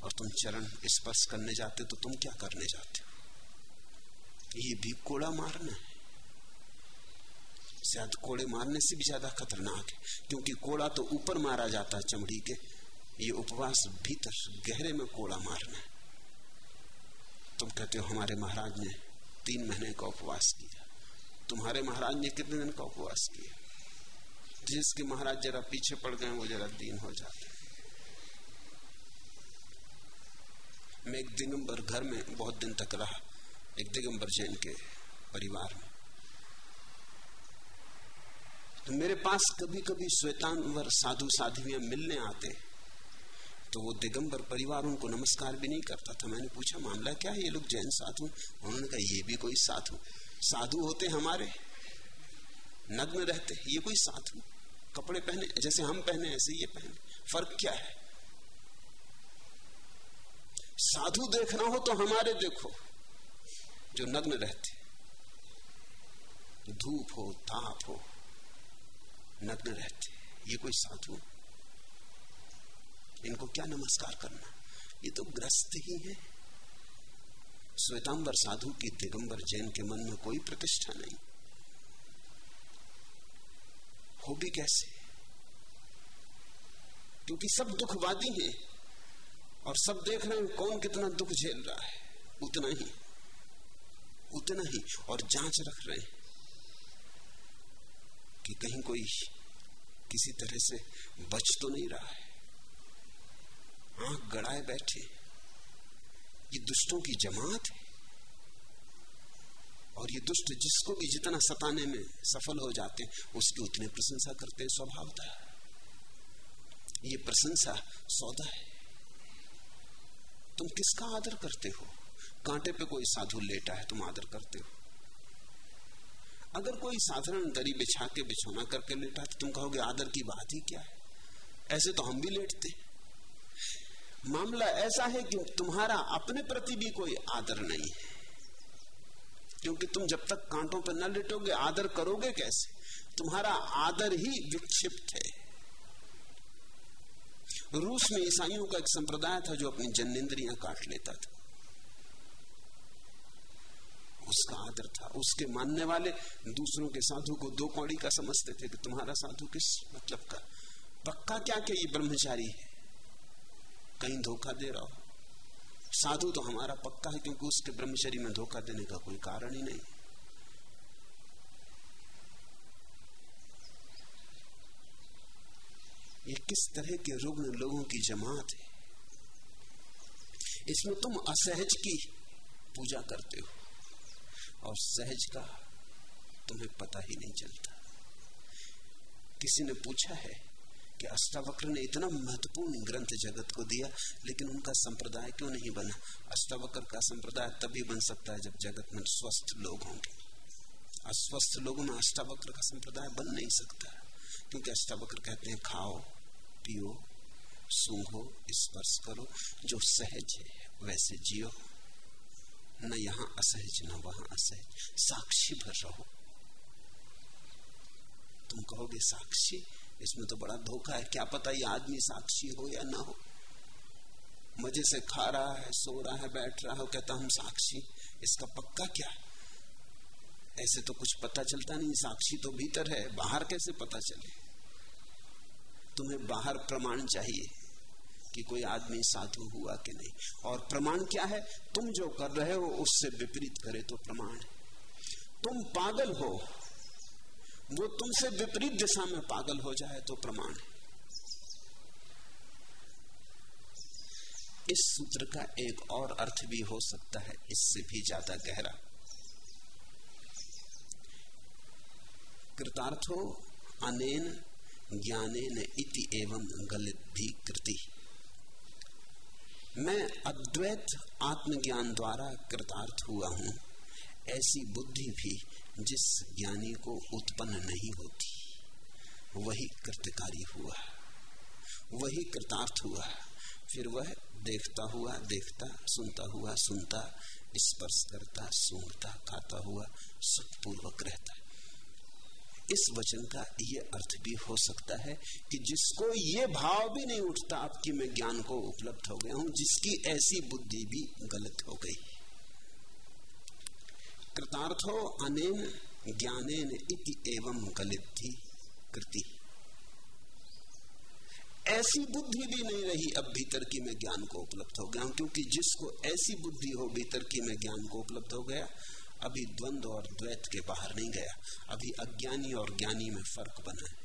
और तुम चरण स्पर्श करने जाते तो तुम क्या करने जाते ये भी कोड़ा मारना है। शायद कोड़े मारने से भी ज़्यादा खतरनाक है, क्योंकि कोड़ा तो ऊपर मारा जाता है चमड़ी के। ये उपवास भीतर गहरे में कोड़ा मारना है। तुम कहते हो हमारे महाराज ने तीन महीने का उपवास किया। तुम्हारे महाराज ने कितने दिन का उपवास किया? जिसके महाराज जरा पीछे पड़ गए, वो जरा दीन हो जाते। मैं एक दिगंबर घर में बहुत दिन तक रहा, एक दिगंबर जैन के परिवार में। तो मेरे पास कभी कभी श्वेतांवर साधु साध्वियाँ मिलने आते। हैं तो वो दिगंबर परिवार उनको नमस्कार भी नहीं करता था। मैंने पूछा, मामला क्या है? ये लोग जैन साधु उन्होंने कहा, ये भी कोई साधु साधु होते हमारे, नग्न रहते ये कोई साधु कपड़े पहने, जैसे हम पहने, ऐसे ये पहने। फ़र्क क्या है? साधु देखना हो तो हमारे देखो, जो नग्न रहते धूप हो, ताप हो, नग्न रहते ये कोई साधु इनको क्या नमस्कार करना? ये तो ग्रस्त ही है। श्वेतांबर साधु की दिगंबर जैन के मन में कोई प्रतिष्ठा नहीं। हो भी कैसे? क्योंकि सब दुखवादी हैं और सब देख रहे हैं कौन कितना दुख झेल रहा है। उतना ही। उतना ही। और जाँच रख रहे हैं कि कहीं कोई किसी तरह से बच तो नहीं रहा है। आँख गड़ाए बैठे। ये दुष्टों की जमात है। और ये दुष्ट जिसको भी जितना सताने में सफल हो जाते हैं, उसकी उतनी प्रशंसा करते हैं स्वभावता। ये प्रशंसा सौदा है। तुम किसका आदर करते हो? कांटे पे कोई साधु लेटा है, तुम आदर करते हो। अगर कोई साधारण दरी बिछा के बिछोना करके लेटा तो तुम कहोगे, आदर की बात ही क्या है? ऐसे तो हम भी लेटते मामला ऐसा है कि तुम्हारा अपने प्रति भी कोई आदर नहीं है। क्योंकि तुम जब तक कांटों पर न लिटोगे, आदर करोगे कैसे? तुम्हारा आदर ही विक्षिप्त है। रूस में ईसाइयों का एक संप्रदाय था जो अपनी जन्नेन्द्रियाँ काट लेता था। उसका आदर था। उसके मानने वाले दूसरों के साधु को दो कौड़ी का समझते थे कि तुम्हारा साधु किस मतलब का? पक्का क्या क्या ये ब्रह्मचारी है? कहीं धोखा दे रहा हो। साधु तो हमारा पक्का है क्योंकि उसके ब्रह्मचरी में धोखा देने का कोई कारण ही नहीं। ये किस तरह के रुग्ण लोगों की जमात है? इसमें तुम असहज की पूजा करते हो और सहज का तुम्हें पता ही नहीं चलता। किसी ने पूछा है कि अष्टावक्र ने इतना महत्वपूर्ण ग्रंथ जगत को दिया, लेकिन उनका संप्रदाय क्यों नहीं बना? अष्टावक्र का संप्रदाय तभी बन सकता है जब जगत में स्वस्थ लोग होंगे। अस्वस्थ लोगों में अष्टावक्र का संप्रदाय बन नहीं सकता क्योंकि अष्टावक्र कहते हैं, खाओ, पियो, सूंघो, स्पर्श करो, जो सहज है, वैसे जियो। न यहाँ असहज, न वहाँ असहज। साक्षी भर रहो। तुम कहोगे, साक्षी इसमें तो बड़ा धोखा है। क्या पता ये आदमी साक्षी हो या ना हो। मज़े से खा रहा है, सो रहा है, बैठ रहा है कहता, हम साक्षी, इसका पक्का क्या? ऐसे तो कुछ पता चलता नहीं, साक्षी तो भीतर है, बाहर कैसे पता चले? तुम्हें बाहर प्रमाण चाहिए कि कोई आदमी साधु हुआ कि नहीं। और प्रमाण क्या है? तुम जो कर रहे हो, उससे विपरीत करे तो प्रमाण। तुम पागल हो वो तुमसे विपरीत दिशा में पागल हो जाए तो प्रमाण है। इस सूत्र का एक और अर्थ भी हो सकता है, इससे भी ज़्यादा गहरा। कृतार्थो अनेन ज्ञानेन इति एवं गलित भी कृति। मैं अद्वैत आत्मज्ञान द्वारा कृतार्थ हुआ हूँ, ऐसी बुद्धि भी जिस ज्ञानी को उत्पन्न नहीं होती, वही कृतकारी हुआ, वही कृतार्थ हुआ। फिर वह देखता हुआ, देखता, सुनता हुआ, सुनता, स्पर्श करता, सूंघता, खाता हुआ सुखपूर्वक रहता। है इस वचन का ये अर्थ भी हो सकता है कि जिसको ये भाव भी नहीं उठता आपकी मैं ज्ञान को उपलब्ध हो गया हूँ, जिसकी ऐसी बुद्धि भी गलत हो गई। कृतार्थो अनेन ज्ञानेन इति एवं गलिद्धि कृति। ऐसी बुद्धि भी नहीं रही अब भीतर की मैं ज्ञान को उपलब्ध हो गया क्योंकि जिसको ऐसी बुद्धि हो भीतर की मैं ज्ञान को उपलब्ध हो गया, अभी द्वंद्व और द्वैत के बाहर नहीं गया। अभी अज्ञानी और ज्ञानी में फ़र्क बना है।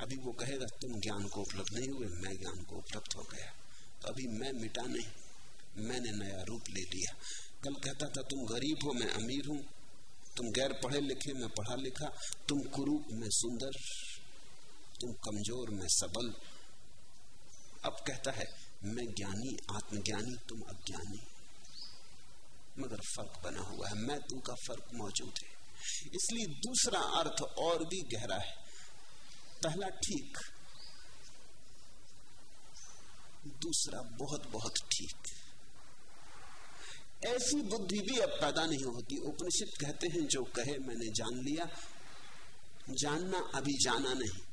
अभी वो कहेगा, तुम ज्ञान को उपलब्ध नहीं हुए, मैं ज्ञान को उपलब्ध हो गया। तो अभी मैं मिटा नहीं, मैंने नया रूप ले लिया। कल कहता था, तुम गरीब हो, मैं अमीर हूँ। तुम गैर पढ़े लिखे, मैं पढ़ा लिखा। तुम कुरूप, में सुंदर। तुम कमज़ोर, में सबल। अब कहता है, मैं ज्ञानी, आत्मज्ञानी, तुम अज्ञानी। मगर फ़र्क बना हुआ है, मैं तुम का फ़र्क मौजूद है। इसलिए दूसरा अर्थ और भी गहरा है। पहला ठीक, दूसरा बहुत बहुत ठीक। ऐसी बुद्धि भी अब पैदा नहीं होती। उपनिषद कहते हैं, जो कहे मैंने जान लिया, जानना अभी जाना नहीं।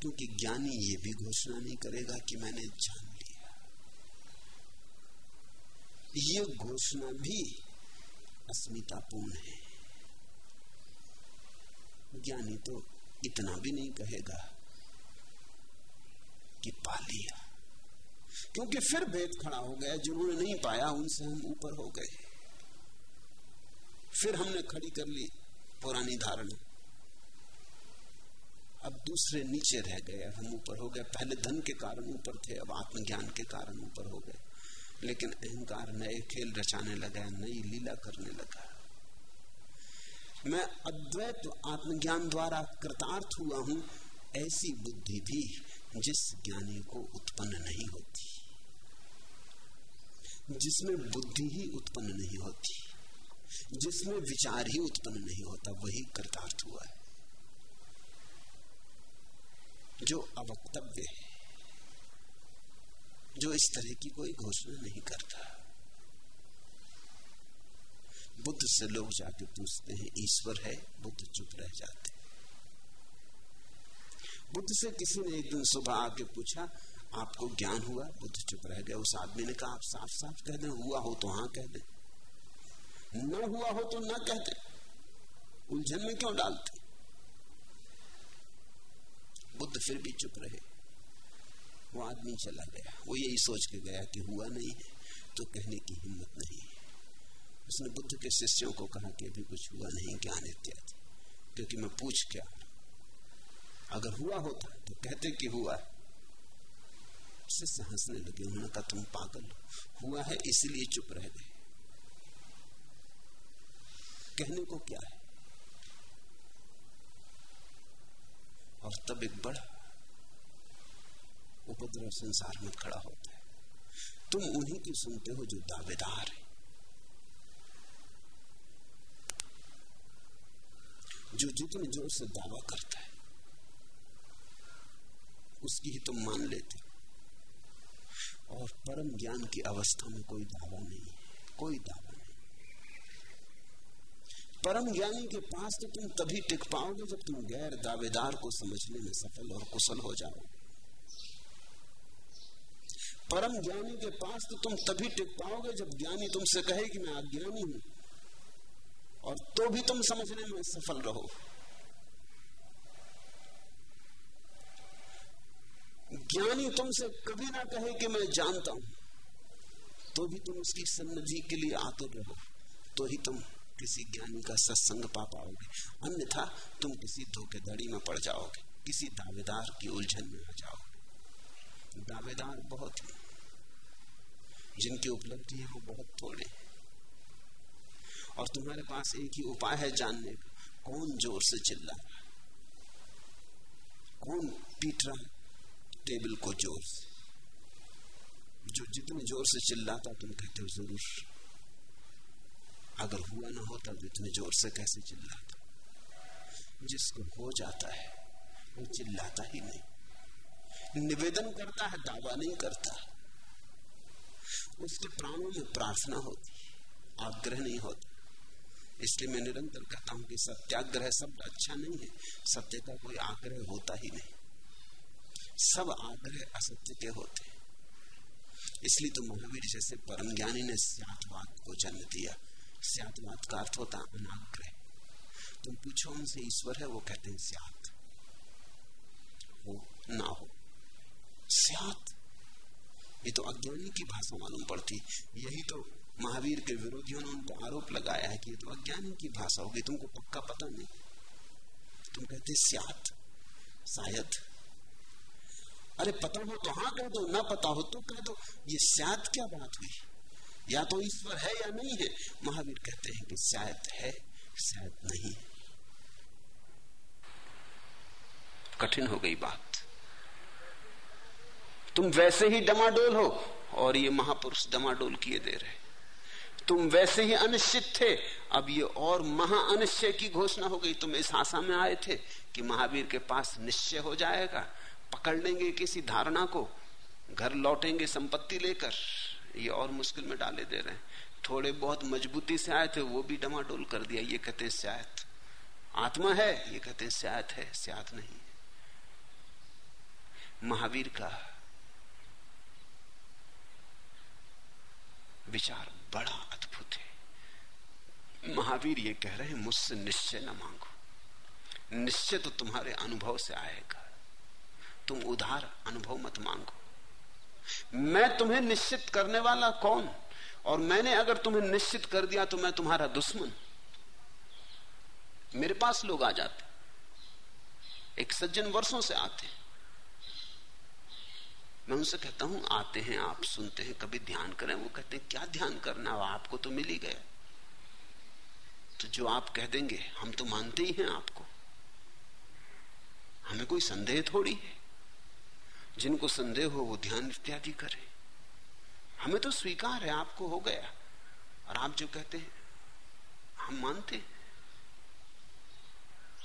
क्योंकि ज्ञानी ये भी घोषणा नहीं करेगा कि मैंने जान लिया। ये घोषणा भी अस्मितापूर्ण है। ज्ञानी तो इतना भी नहीं कहेगा कि पा लिया। क्योंकि फिर भेद खड़ा हो गया, जिन्होंने नहीं पाया, उनसे हम ऊपर हो गए। फिर हमने खड़ी कर ली पुरानी धारणा। अब दूसरे नीचे रह गए हम ऊपर हो गए। पहले धन के कारण ऊपर थे, अब आत्मज्ञान के कारण ऊपर हो गए। लेकिन अहंकार नए खेल रचाने लगा, नई लीला करने लगा। मैं अद्वैत आत्मज्ञान द्वारा कृतार्थ हुआ हूँ, ऐसी बुद्धि भी जिस ज्ञानी को उत्पन्न नहीं होती। जिसमें बुद्धि ही उत्पन्न नहीं होती, जिसमें विचार ही उत्पन्न नहीं होता, वही कृतार्थ हुआ है। जो अवक्तव्य है, जो इस तरह की कोई घोषणा नहीं करता। बुद्ध से लोग जाके पूछते हैं, ईश्वर है, बुद्ध चुप रह जाते बुद्ध से किसी ने एक दिन सुबह आके पूछा आपको ज्ञान हुआ, बुद्ध चुप रह गया उस आदमी ने कहा, आप साफ़ साफ़ कह दें, हुआ हो तो हाँ कह दे। न हुआ हो तो ना कहते उलझन में क्यों डालते? बुद्ध फिर भी चुप रहे। वो आदमी चला गया। वो यही सोच के गया कि हुआ नहीं है तो कहने की हिम्मत नहीं है। उसने बुद्ध के शिष्यों को कहा कि अभी कुछ हुआ नहीं, ज्ञान इत्यादि। क्योंकि मैं पूछ क्या? अगर हुआ होता तो कहते कि हुआ। शिष्य हंसने लगे। उन्होंने कहा, तुम पागल हुआ है, इसलिए चुप रह गए। कहने को क्या है? और तब एक बड़ा उपद्रव संसार में खड़ा होता है। तुम उन्हीं की सुनते हो जो दावेदार है। जो जितने ज़ोर से दावा करता है, उसकी ही तुम मान लेते और परम ज्ञान की अवस्था में कोई दावा नहीं है। कोई दावा नहीं। परम ज्ञानी के पास तो तुम तभी टिक पाओगे जब तुम गैर दावेदार को समझने में सफल और कुशल हो जाओ परम ज्ञानी के पास तो तुम तभी टिक पाओगे जब ज्ञानी तुमसे कहे कि मैं अज्ञानी हूँ और तो भी तुम समझने में सफल रहो। ज्ञानी तुमसे कभी ना कहे कि मैं जानता हूँ। तो भी तुम उसकी सन्निधि के लिए आते रहो तो ही तुम किसी ज्ञानी का सत्संग पा पाओगे। अन्यथा तुम किसी धोखेधड़ी में पड़ जाओगे। किसी दावेदार की उलझन में आ जाओगे। दावेदार बहुत ही। जिनकी उपलब्धि है वो बहुत थोड़े और तुम्हारे पास एक ही उपाय है जानने का। कौन ज़ोर से चिल्ला? कौन पीट रहा टेबल को ज़ोर से। जो जितने ज़ोर से चिल्लाता तुम कहते हो, ज़रूर। अगर हुआ ना होता तो इतने ज़ोर से कैसे चिल्लाता? जिसको हो जाता है, वो चिल्लाता ही नहीं। निवेदन करता है, दावा नहीं करता। उसके प्राणों में प्रार्थना होती आग्रह नहीं होता। इसलिए मैं निरंतर कहता हूँ कि सत्याग्रह शब्द अच्छा नहीं है। सत्य का कोई आग्रह होता ही नहीं। सब आग्रह असत्य के होते इसलिए तो महावीर जैसे परम ज्ञानी ने स्यातवाद को जन्म दिया। स्यातवाद का अर्थ होता अनाग्रह। तुम पूछो उनसे, ईश्वर है, वो कहते हैं स्यात। हो, ना हो। स्यात? ये तो अज्ञानी की भाषा मालूम पड़ती। यही तो महावीर के विरोधियों ने उनको आरोप लगाया है कि ये तो अज्ञानी की भाषा होगी। तुमको पक्का पता नहीं। तुम कहते स्यात। शायद अरे पता हो तो हाँ कह दो, ना पता हो तो कह दो। ये शायद क्या बात हुई? या तो ईश्वर है या नहीं है? महावीर कहते हैं कि शायद है शायद नहीं। कठिन हो गई बात। तुम वैसे ही डमाडोल हो और ये महापुरुष डमाडोल किए दे रहे। तुम वैसे ही अनिश्चित थे। अब ये और महा अनिश्चय की घोषणा हो गई। तुम इस आशा में आए थे कि महावीर के पास निश्चय हो जाएगा। पकड़ लेंगे किसी धारणा को। घर लौटेंगे, संपत्ति लेकर। ये और मुश्किल में डाले दे रहे हैं। थोड़े बहुत मजबूती से आए थे, वो भी डमाडोल कर दिया। ये कहते हैं आत्मा है, ये कहते हैं है शायद नहीं महावीर का विचार बड़ा अद्भुत है। महावीर ये कह रहे हैं, मुझसे निश्चय न मांगो। निश्चय तो तुम्हारे अनुभव से आएगा। तुम उधार अनुभव मत मांगो। मैं तुम्हें निश्चित करने वाला कौन? और मैंने अगर तुम्हें निश्चित कर दिया तो मैं तुम्हारा दुश्मन। मेरे पास लोग आ जाते। एक सज्जन वर्षों से आते हैं। मैं उनसे कहता हूँ, आते हैं, आप सुनते हैं, कभी ध्यान करें। वो कहते हैं, क्या ध्यान करना हो? आपको तो मिल ही गया। तो जो आप कह देंगे, हम तो मानते ही हैं आपको। हमें कोई संदेह थोड़ी है? जिनको संदेह हो वो ध्यान इत्यादि करे। हमें तो स्वीकार है, आपको हो गया। और आप जो कहते हैं, हम मानते हैं।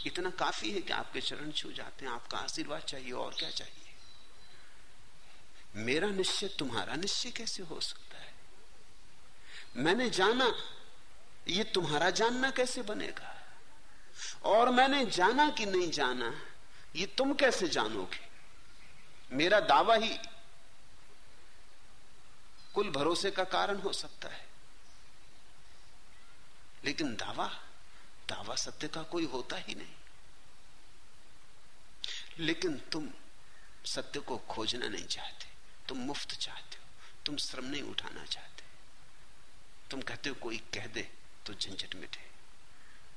इतना काफ़ी है कि आपके चरण छू जाते हैं, आपका आशीर्वाद चाहिए, और क्या चाहिए? मेरा निश्चय, तुम्हारा निश्चय कैसे हो सकता है? मैंने जाना, ये तुम्हारा जानना कैसे बनेगा? और मैंने जाना कि नहीं जाना, ये तुम कैसे जानोगे? मेरा दावा ही कुल भरोसे का कारण हो सकता है। लेकिन दावा दावा सत्य का कोई होता ही नहीं। लेकिन तुम सत्य को खोजना नहीं चाहते। तुम मुफ़्त चाहते हो। तुम श्रम नहीं उठाना चाहते। तुम कहते हो कोई कह दे तो झंझट मिटे।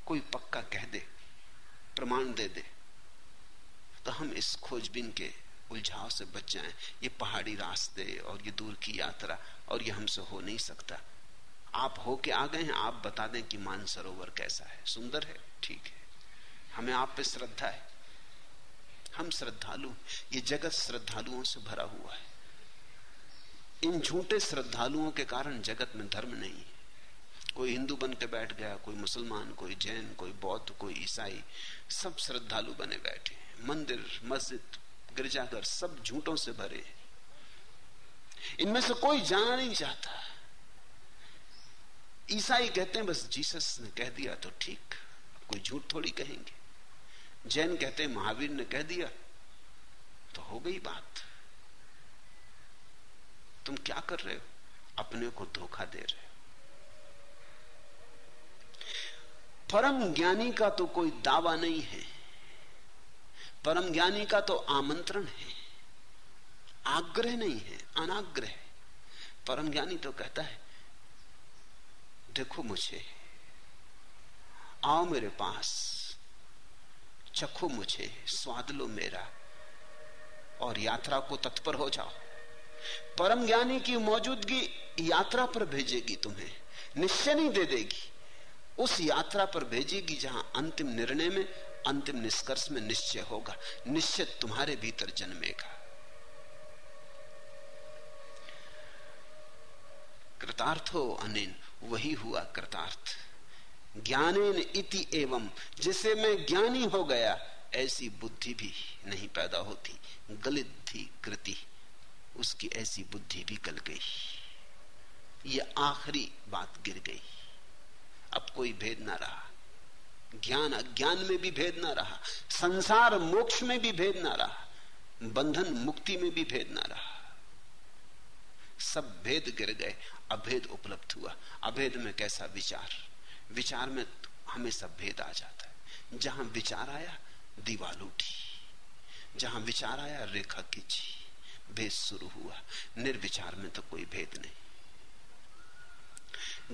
कोई पक्का कह दे, प्रमाण दे दे तो हम इस खोजबीन के उलझाव से बच जाएँ। ये पहाड़ी रास्ते और ये दूर की यात्रा, और ये हमसे हो नहीं सकता। आप हो के आ गए हैं, आप बता दें कि मानसरोवर कैसा है। सुंदर है? ठीक है। हमें आप पे श्रद्धा है। हम श्रद्धालु ये जगत श्रद्धालुओं से भरा हुआ है। इन झूठे श्रद्धालुओं के कारण जगत में धर्म नहीं है। कोई हिंदू बन के बैठ गया, कोई मुसलमान, कोई जैन, कोई बौद्ध, कोई ईसाई, सब श्रद्धालु बने बैठे मंदिर, मस्जिद गिरजाघर सब झूठों से भरे इनमें से कोई जाना नहीं चाहता। ईसाई कहते हैं, बस जीसस ने कह दिया तो ठीक, कोई झूठ थोड़ी कहेंगे। जैन कहते हैं, महावीर ने कह दिया तो हो गई बात। तुम क्या कर रहे हो? अपने को धोखा दे रहे हो। परम ज्ञानी का तो कोई दावा नहीं है। परम ज्ञानी का तो आमंत्रण है। आग्रह नहीं है, अनाग्रह परम ज्ञानी तो कहता है, देखो मुझे, आओ मेरे पास, चखो मुझे, स्वाद लो मेरा, और यात्रा को तत्पर हो जाओ। परम ज्ञानी की मौजूदगी यात्रा पर भेजेगी तुम्हें, निश्चय नहीं दे देगी। उस यात्रा पर भेजेगी जहाँ अंतिम निर्णय में अंतिम निष्कर्ष में निश्चय होगा। निश्चय तुम्हारे भीतर जन्मेगा। कृतार्थ हो अनिन, वही हुआ कृतार्थ। ज्ञानेन इति एवं, जिसे मैं ज्ञानी हो गया, ऐसी बुद्धि भी नहीं पैदा होती। गलित थी कृति, उसकी ऐसी बुद्धि भी गल गई। ये आखिरी बात गिर गई। अब कोई भेद ना रहा। ज्ञान, अज्ञान में भी भेद ना रहा। संसार मोक्ष में भी भेद ना रहा। बंधन मुक्ति में भी भेद ना रहा। सब भेद गिर गए, अभेद उपलब्ध हुआ। अभेद में कैसा विचार? विचार में हमेशा भेद आ जाता है। जहाँ विचार आया दीवाल उठी। जहाँ विचार आया, रेखा खींची। भेद शुरू हुआ। निर्विचार में तो कोई भेद नहीं।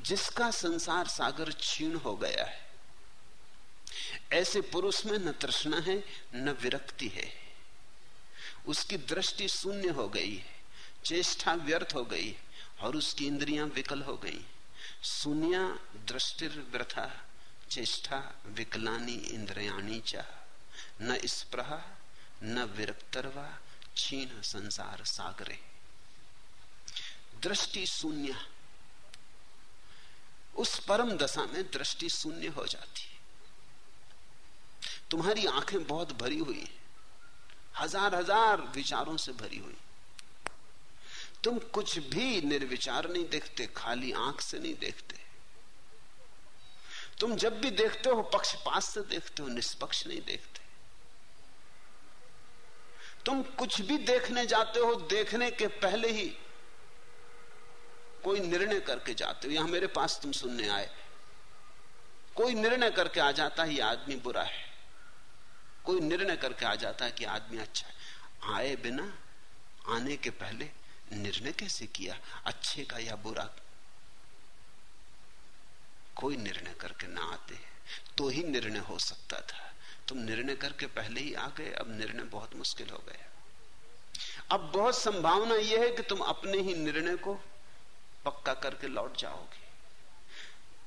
जिसका संसार सागर क्षीण हो गया है ऐसे पुरुष में न तृष्णा है, न विरक्ति है। उसकी दृष्टि शून्य हो गई है चेष्टा व्यर्थ हो गई, और उसकी इंद्रियाँ विकल हो गई। शून्य दृष्टिर व्यथा चेष्टा विकलानी इंद्रियाणी चाह न स्प्रहा, न विरक्तरवा छीन संसार सागरे। दृष्टि शून्य। उस परम दशा में दृष्टि शून्य हो जाती तुम्हारी आँखें बहुत भरी हुई हज़ार हज़ार विचारों से भरी हुई। तुम कुछ भी निर्विचार नहीं देखते, खाली आँख से नहीं देखते। तुम जब भी देखते हो, पक्षपात से देखते हो, निष्पक्ष नहीं देखते। तुम कुछ भी देखने जाते हो, देखने के पहले ही कोई निर्णय करके जाते हो। यहाँ मेरे पास तुम सुनने आए। कोई निर्णय करके आ जाता है आदमी बुरा है। कोई निर्णय करके आ जाता है कि आदमी अच्छा है। आए बिना, आने के पहले निर्णय कैसे किया? अच्छे का या बुरा? कोई निर्णय करके ना आते तो ही निर्णय हो सकता था। तुम निर्णय करके पहले ही आ गए, अब निर्णय बहुत मुश्किल हो गया। अब बहुत संभावना यह है कि तुम अपने ही निर्णय को पक्का करके लौट जाओगे।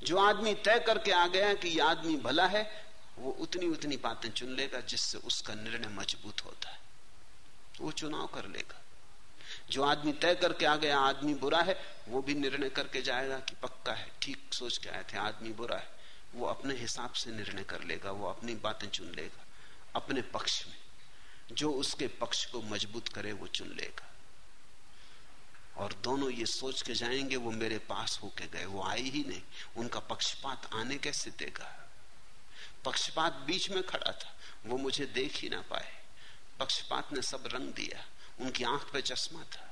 जो आदमी तय करके आ गया कि यह आदमी भला है वो उतनी उतनी बातें चुन लेगा जिससे उसका निर्णय मज़बूत होता है। वो चुनाव कर लेगा। जो आदमी तय करके आ गया आदमी बुरा है, वो भी निर्णय करके जाएगा कि पक्का है, ठीक सोच के आए थे, आदमी बुरा है। वो अपने हिसाब से निर्णय कर लेगा, वो अपनी बातें चुन लेगा, अपने पक्ष में। जो उसके पक्ष को मज़बूत करे, वो चुन लेगा। और दोनों ये सोच के जाएँगे, वो मेरे पास होके गए, वो आए ही नहीं। उनका पक्षपात आने कैसे देगा? पक्षपात बीच में खड़ा था। वो मुझे देख ही ना पाए। पक्षपात ने सब रंग दिया। उनकी आँख पे चश्मा था।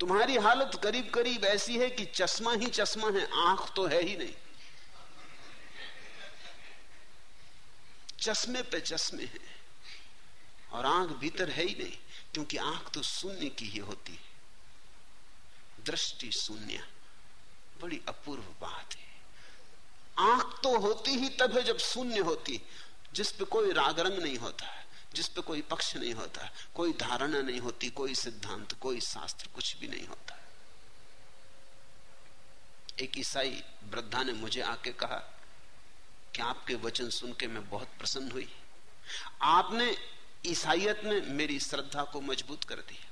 तुम्हारी हालत करीब करीब ऐसी है कि चश्मा ही चश्मा है, आँख तो है ही नहीं। चश्मे पे चश्मे हैं। और आँख भीतर है ही नहीं, क्योंकि आँख तो शून्य की ही होती है। दृष्टि शून्य, बड़ी अपूर्व बात है। आँख तो होती ही तब है जब शून्य होती जिस पे कोई राग रंग नहीं होता, जिस पे कोई पक्ष नहीं होता, कोई धारणा नहीं होती, कोई सिद्धांत, कोई शास्त्र, कुछ भी नहीं होता। एक ईसाई वृद्धा ने मुझे आके कहा कि आपके वचन सुन के मैं बहुत प्रसन्न हुई? आपने ईसाइयत में मेरी श्रद्धा को मज़बूत कर दिया।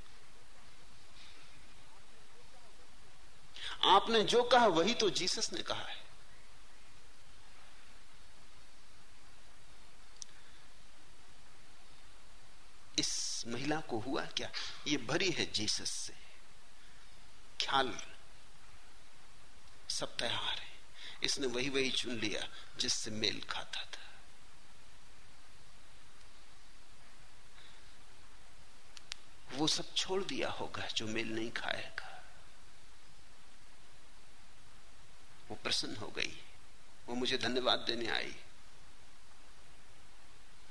आपने जो कहा वही तो जीसस ने कहा है इस महिला को हुआ क्या? ये भरी है जीसस से। ख्याल सब तैयार है। इसने वही वही चुन लिया जिससे मेल खाता था। वो सब छोड़ दिया होगा जो मेल नहीं खाएगा। वो प्रसन्न हो गई। वो मुझे धन्यवाद देने आई।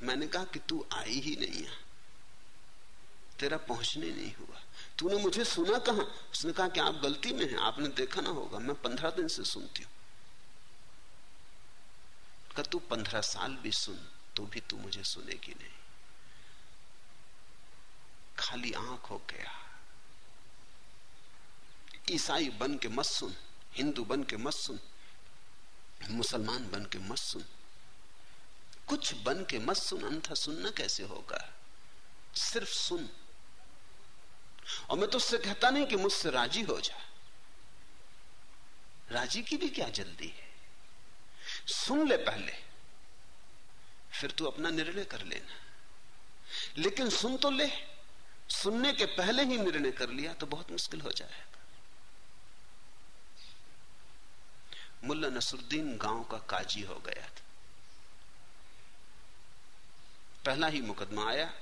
मैंने कहा कि तू आई ही नहीं है तेरा पहुँचने नहीं हुआ। तूने मुझे सुना कहा? उसने कहा कि आप गलती में हैं, आपने देखा ना होगा, मैं पंद्रह दिन से सुनती हूँ। तू पंद्रह साल भी सुन तो भी तू मुझे सुनेगी नहीं। खाली आँख हो गया। ईसाई बन के मत सुन, हिंदू बन के मत सुन, मुसलमान बन के मत सुन। कुछ बन के मत सुन अंथा सुनना कैसे होगा? सिर्फ़ सुन। और मैं तो उससे कहता नहीं कि मुझसे राज़ी हो जा। राज़ी की भी क्या जल्दी है? सुन ले पहले, फिर तू अपना निर्णय कर लेना। लेकिन सुन तो ले, सुनने के पहले ही निर्णय कर लिया तो बहुत मुश्किल हो जाएगा। मुल्ला नसरुद्दीन गाँव का काजी हो गया था। पहला ही मुकदमा आया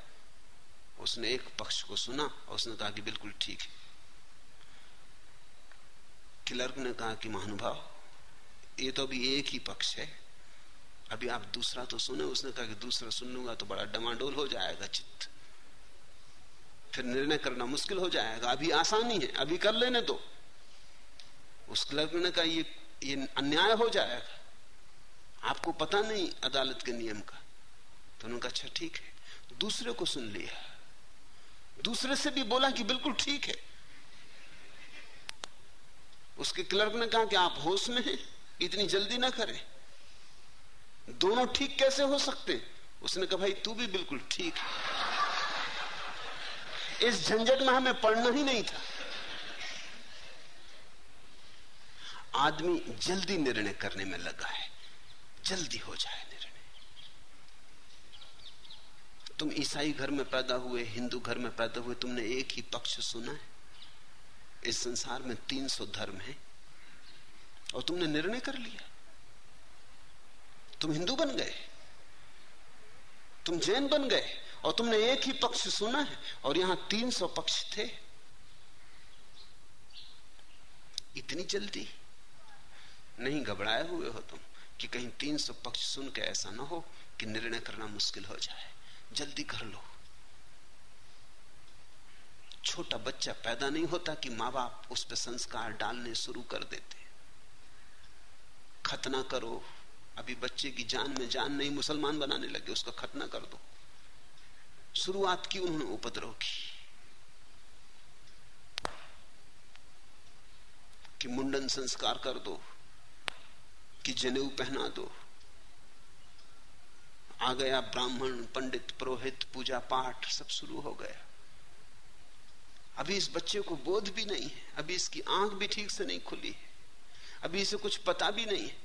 उसने एक पक्ष को सुना और उसने कहा कि बिल्कुल ठीक है। क्लर्क ने कहा कि महानुभाव, ये तो अभी एक ही पक्ष है। अभी आप दूसरा तो सुने, उसने कहा कि दूसरा सुन लूँगा तो बड़ा डमाडोल हो जाएगा चित्त। फिर निर्णय करना मुश्किल हो जाएगा। अभी आसानी है, अभी कर लेने दो। उस क्लर्क ने कहा, ये ये अन्याय हो जाएगा। आपको पता नहीं अदालत के नियम का। तो उन्होंने कहा अच्छा ठीक है। दूसरे को सुन लिया। दूसरे से भी बोला कि बिल्कुल ठीक है। उसके क्लर्क ने कहा कि आप होश में हैं, इतनी जल्दी ना करें। दोनों ठीक कैसे हो सकते? उसने कहा, भाई, तू भी बिल्कुल ठीक है। इस झंझट में हमें पढ़ना ही नहीं था। आदमी जल्दी निर्णय करने में लगा है, जल्दी हो जाए निर्णय तुम ईसाई घर में पैदा हुए, हिंदू घर में पैदा हुए, तुमने एक ही पक्ष सुना है? इस संसार में तीन सौ धर्म है और तुमने निर्णय कर लिया। तुम हिंदू बन गए, तुम जैन बन गए और तुमने एक ही पक्ष सुना है और यहाँ तीन सौ पक्ष थे। इतनी जल्दी? नहीं, घबराए हुए हो तुम कि कहीं तीन सौ पक्ष सुन के ऐसा ना हो कि निर्णय करना मुश्किल हो जाए। जल्दी कर लो। छोटा बच्चा पैदा नहीं होता कि माँ बाप उस पर संस्कार डालने शुरू कर देते। खतना करो। अभी बच्चे की जान में जान नहीं, मुसलमान बनाने लगे, उसका खतना कर दो। शुरुआत की उन्होंने उपद्रव की। कि मुंडन संस्कार कर दो, कि जनेऊ पहना दो। आ गया ब्राह्मण, पंडित, पुरोहित, पूजा पाठ, सब शुरू हो गया। अभी इस बच्चे को बोध भी नहीं है, अभी इसकी आँख भी ठीक से नहीं खुली है, अभी इसे कुछ पता भी नहीं है,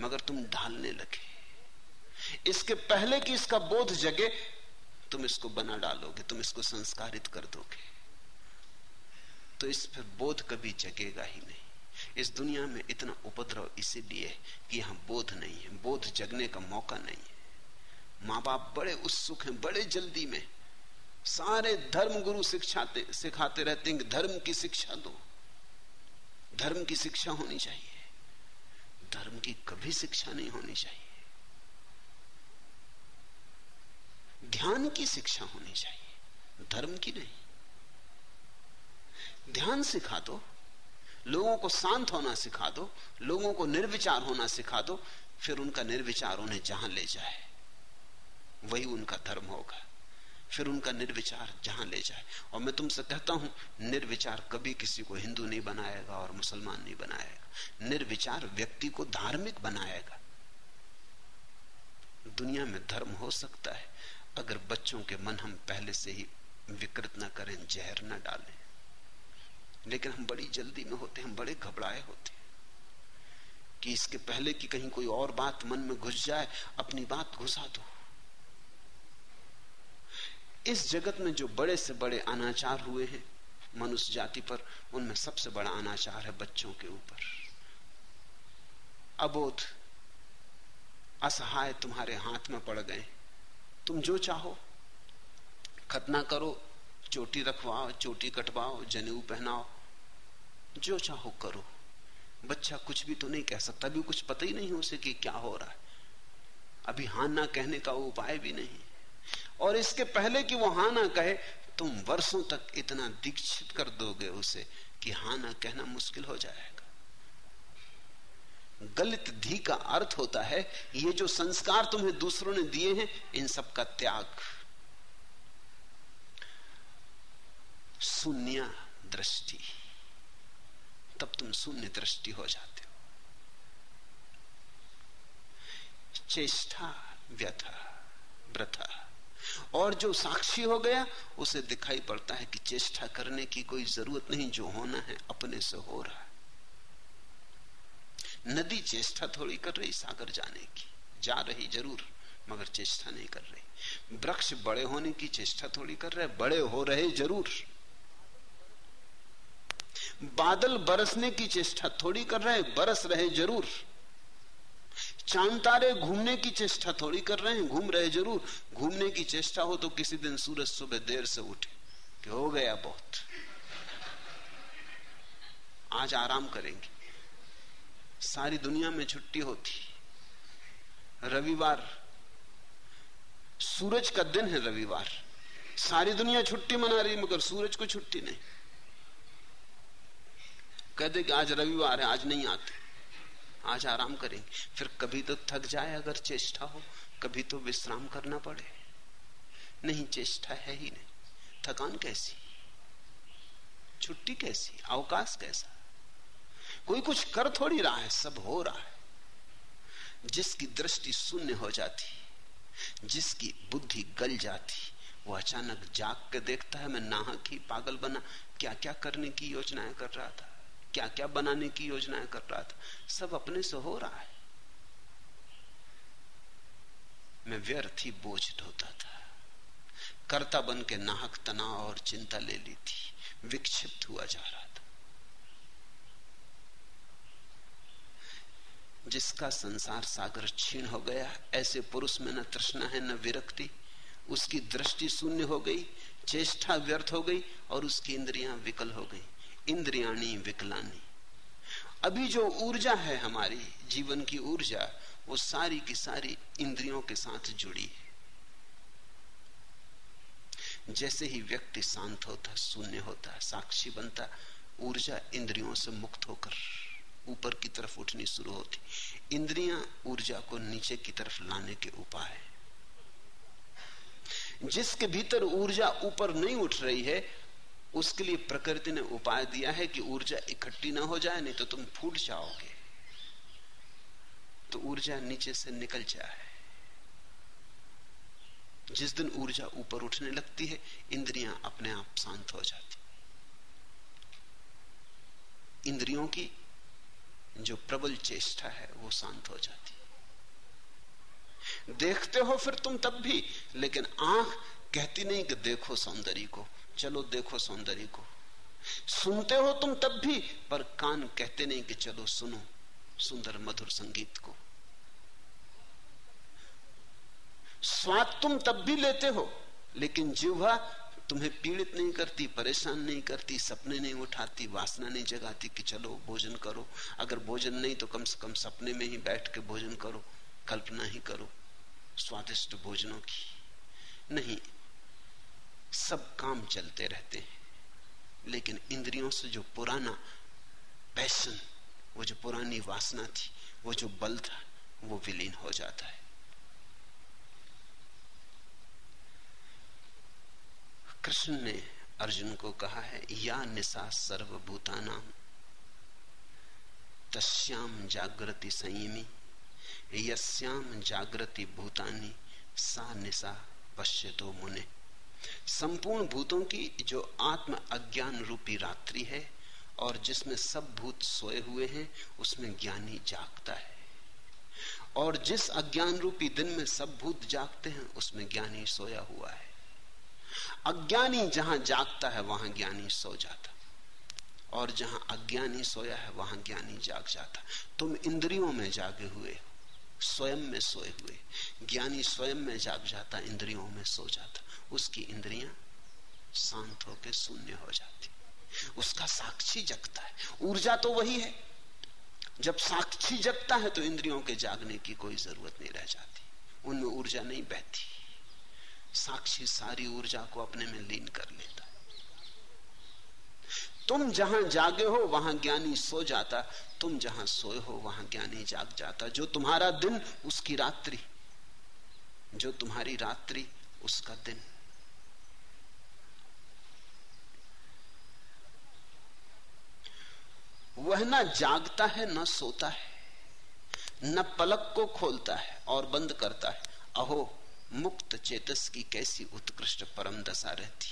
मगर तुम ढालने लगे। इसके पहले कि इसका बोध जगे, तुम इसको बना डालोगे, तुम इसको संस्कारित कर दोगे। तो इस पर बोध कभी जगेगा ही नहीं। इस दुनिया में इतना उपद्रव इसीलिए कि यहाँ बोध नहीं है, बोध जगने का मौका नहीं है। माँ बाप बड़े उत्सुक हैं, बड़े जल्दी में। सारे धर्म गुरु शिक्षाते, सिखाते रहते हैं कि धर्म की शिक्षा दो। धर्म की शिक्षा होनी चाहिए। धर्म की कभी शिक्षा नहीं होनी चाहिए। ध्यान की शिक्षा होनी चाहिए, धर्म की नहीं। ध्यान सिखा दो, लोगों को शांत होना सिखा दो, लोगों को निर्विचार होना सिखा दो, फिर उनका निर्विचार उन्हें जहाँ ले जाए। वही उनका धर्म होगा। फिर उनका निर्विचार जहाँ ले जाए। और मैं तुमसे कहता हूँ, निर्विचार कभी किसी को हिंदू नहीं बनाएगा और मुसलमान नहीं बनाएगा। निर्विचार व्यक्ति को धार्मिक बनाएगा। दुनिया में धर्म हो सकता है, अगर बच्चों के मन हम पहले से ही विकृत ना करें, जहर ना डालें। लेकिन हम बड़ी जल्दी में होते हैं बड़े घबराए होते कि इसके पहले कि कहीं कोई और बात मन में घुस जाए, अपनी बात घुसा दो। इस जगत में जो बड़े से बड़े अनाचार हुए हैं, मनुष्य जाति पर, उनमें सबसे बड़ा अनाचार है बच्चों के ऊपर। अबोध, असहाय तुम्हारे हाथ में पड़ गए। तुम जो चाहो, खतना करो, चोटी रखवाओ, चोटी कटवाओ, जनेऊ पहनाओ, जो चाहो करो। बच्चा कुछ भी तो नहीं कह सकता, अभी कुछ पता ही नहीं उसे कि क्या हो रहा है। अभी हाँ ना कहने का उपाय भी नहीं। और इसके पहले कि वो हाँ ना कहे, तुम वर्षों तक इतना दीक्षित कर दोगे उसे कि हाँ ना कहना मुश्किल हो जाएगा। गलित धी का अर्थ होता है, ये जो संस्कार तुम्हें दूसरों ने दिए हैं, इन सब का त्याग। शून्य दृष्टि। तब तुम शून्य दृष्टि हो जाते हो। चेष्टा व्यथा। और जो साक्षी हो गया, उसे दिखाई पड़ता है कि चेष्टा करने की कोई ज़रूरत नहीं, जो होना है अपने से हो रहा है। नदी चेष्टा थोड़ी कर रही, सागर जाने की। जा रही ज़रूर, मगर चेष्टा नहीं कर रही। वृक्ष बड़े होने की चेष्टा थोड़ी कर रहे, बड़े हो रहे ज़रूर। बादल बरसने की चेष्टा थोड़ी कर रहे, बरस रहे ज़रूर। चाँद तारे घूमने की चेष्टा थोड़ी कर रहे हैं, घूम रहे ज़रूर। घूमने की चेष्टा हो तो किसी दिन सूरज सुबह देर से उठे कि हो गया बहुत। आज आराम करेंगे। सारी दुनिया में छुट्टी होती। रविवार, सूरज का दिन है रविवार। सारी दुनिया छुट्टी मना रही, मगर सूरज को छुट्टी नहीं। कहते कि आज रविवार है, आज नहीं आते। आज आराम करेंगे फिर कभी तो थक जाए अगर चेष्टा हो, कभी तो विश्राम करना पड़े। नहीं, चेष्टा है ही नहीं। थकान कैसी? छुट्टी कैसी? अवकाश कैसा? कोई कुछ कर थोड़ी रहा है, सब हो रहा है। जिसकी दृष्टि शून्य हो जाती, जिसकी बुद्धि गल जाती, वो अचानक जाग के देखता है, मैं नाहक ही पागल बना। क्या क्या करने की योजनाएँ कर रहा था? क्या क्या बनाने की योजनाएँ कर रहा था। सब अपने से हो रहा है। मैं व्यर्थ ही बोझ ढोता था। कर्ता बन के नाहक तनाव और चिंता ले ली थी। विक्षिप्त हुआ जा रहा था। जिसका संसार सागर छीन हो गया, ऐसे पुरुष में न तृष्णा है, न विरक्ति। उसकी दृष्टि शून्य हो गई, चेष्टा व्यर्थ हो गई और उसकी इंद्रियाँ विकल हो गई। इंद्रियाणी विकलानी अभी जो ऊर्जा है हमारी, जीवन की ऊर्जा, वो सारी की सारी इंद्रियों के साथ जुड़ी है। जैसे ही व्यक्ति शांत होता, शून्य होता, साक्षी बनता, ऊर्जा इंद्रियों से मुक्त होकर ऊपर की तरफ़ उठनी शुरू होती। इंद्रियाँ ऊर्जा को नीचे की तरफ़ लाने के उपाय जिसके भीतर ऊर्जा ऊपर नहीं उठ रही है उसके लिए प्रकृति ने उपाय दिया है कि ऊर्जा इकट्ठी ना हो जाए, नहीं तो तुम फूट जाओगे। तो ऊर्जा नीचे से निकल जाए। जिस दिन ऊर्जा ऊपर उठने लगती है, इंद्रियाँ अपने आप शांत हो जाती इंद्रियों की जो प्रबल चेष्टा है, वो शांत हो जाती देखते हो फिर तुम तब भी, लेकिन आँख कहती नहीं कि देखो सौंदर्य को। चलो देखो सौंदर्य को। सुनते हो तुम तब भी, पर कान कहते नहीं कि चलो सुनो सुंदर मधुर संगीत को। स्वाद तुम तब भी लेते हो, लेकिन जिह्वा तुम्हें पीड़ित नहीं करती, परेशान नहीं करती, सपने नहीं उठाती, वासना नहीं जगाती कि चलो भोजन करो। अगर भोजन नहीं तो कम से कम सपने में ही बैठ के भोजन करो, कल्पना ही करो। स्वादिष्ट भोजनों की। नहीं सब काम चलते रहते हैं। लेकिन इंद्रियों से जो पुराना पैशन वो जो पुरानी वासना थी, वो जो बल था, वो विलीन हो जाता है। कृष्ण ने अर्जुन को कहा है, या निशा सर्वभूतानाम तस्याम जागृति संयमी यस्याम जागृति भूतानी, सा निशा पश्यतो मुने। संपूर्ण भूतों की जो आत्म अज्ञान रूपी रात्रि है और जिसमें सब भूत सोए हुए हैं, उसमें ज्ञानी जागता है। और जिस अज्ञान रूपी दिन में सब भूत जागते हैं, उसमें ज्ञानी सोया हुआ है। अज्ञानी जहाँ जागता है, वहाँ ज्ञानी सो जाता। और जहाँ अज्ञानी सोया है, वहाँ ज्ञानी जाग जाता। तुम इंद्रियों में जागे हुए स्वयं में सोए हुए। ज्ञानी स्वयं में जाग जाता, इंद्रियों में सो जाता। उसकी इंद्रियाँ शांत होकर शून्य हो जाती। उसका साक्षी जगता है। ऊर्जा तो वही है। जब साक्षी जगता है तो इंद्रियों के जागने की कोई ज़रूरत नहीं रह जाती। उनमें ऊर्जा नहीं बहती। साक्षी सारी ऊर्जा को अपने में लीन कर लेता तुम जहाँ जागे हो, वहाँ ज्ञानी सो जाता। तुम जहाँ सोए हो, वहाँ ज्ञानी जाग जाता। जो तुम्हारा दिन, उसकी रात्रि। जो तुम्हारी रात्रि, उसका दिन। वह ना जागता है, न सोता है, न पलक को खोलता है और बंद करता है। अहो, मुक्त चेतस की कैसी उत्कृष्ट परम दशा रहती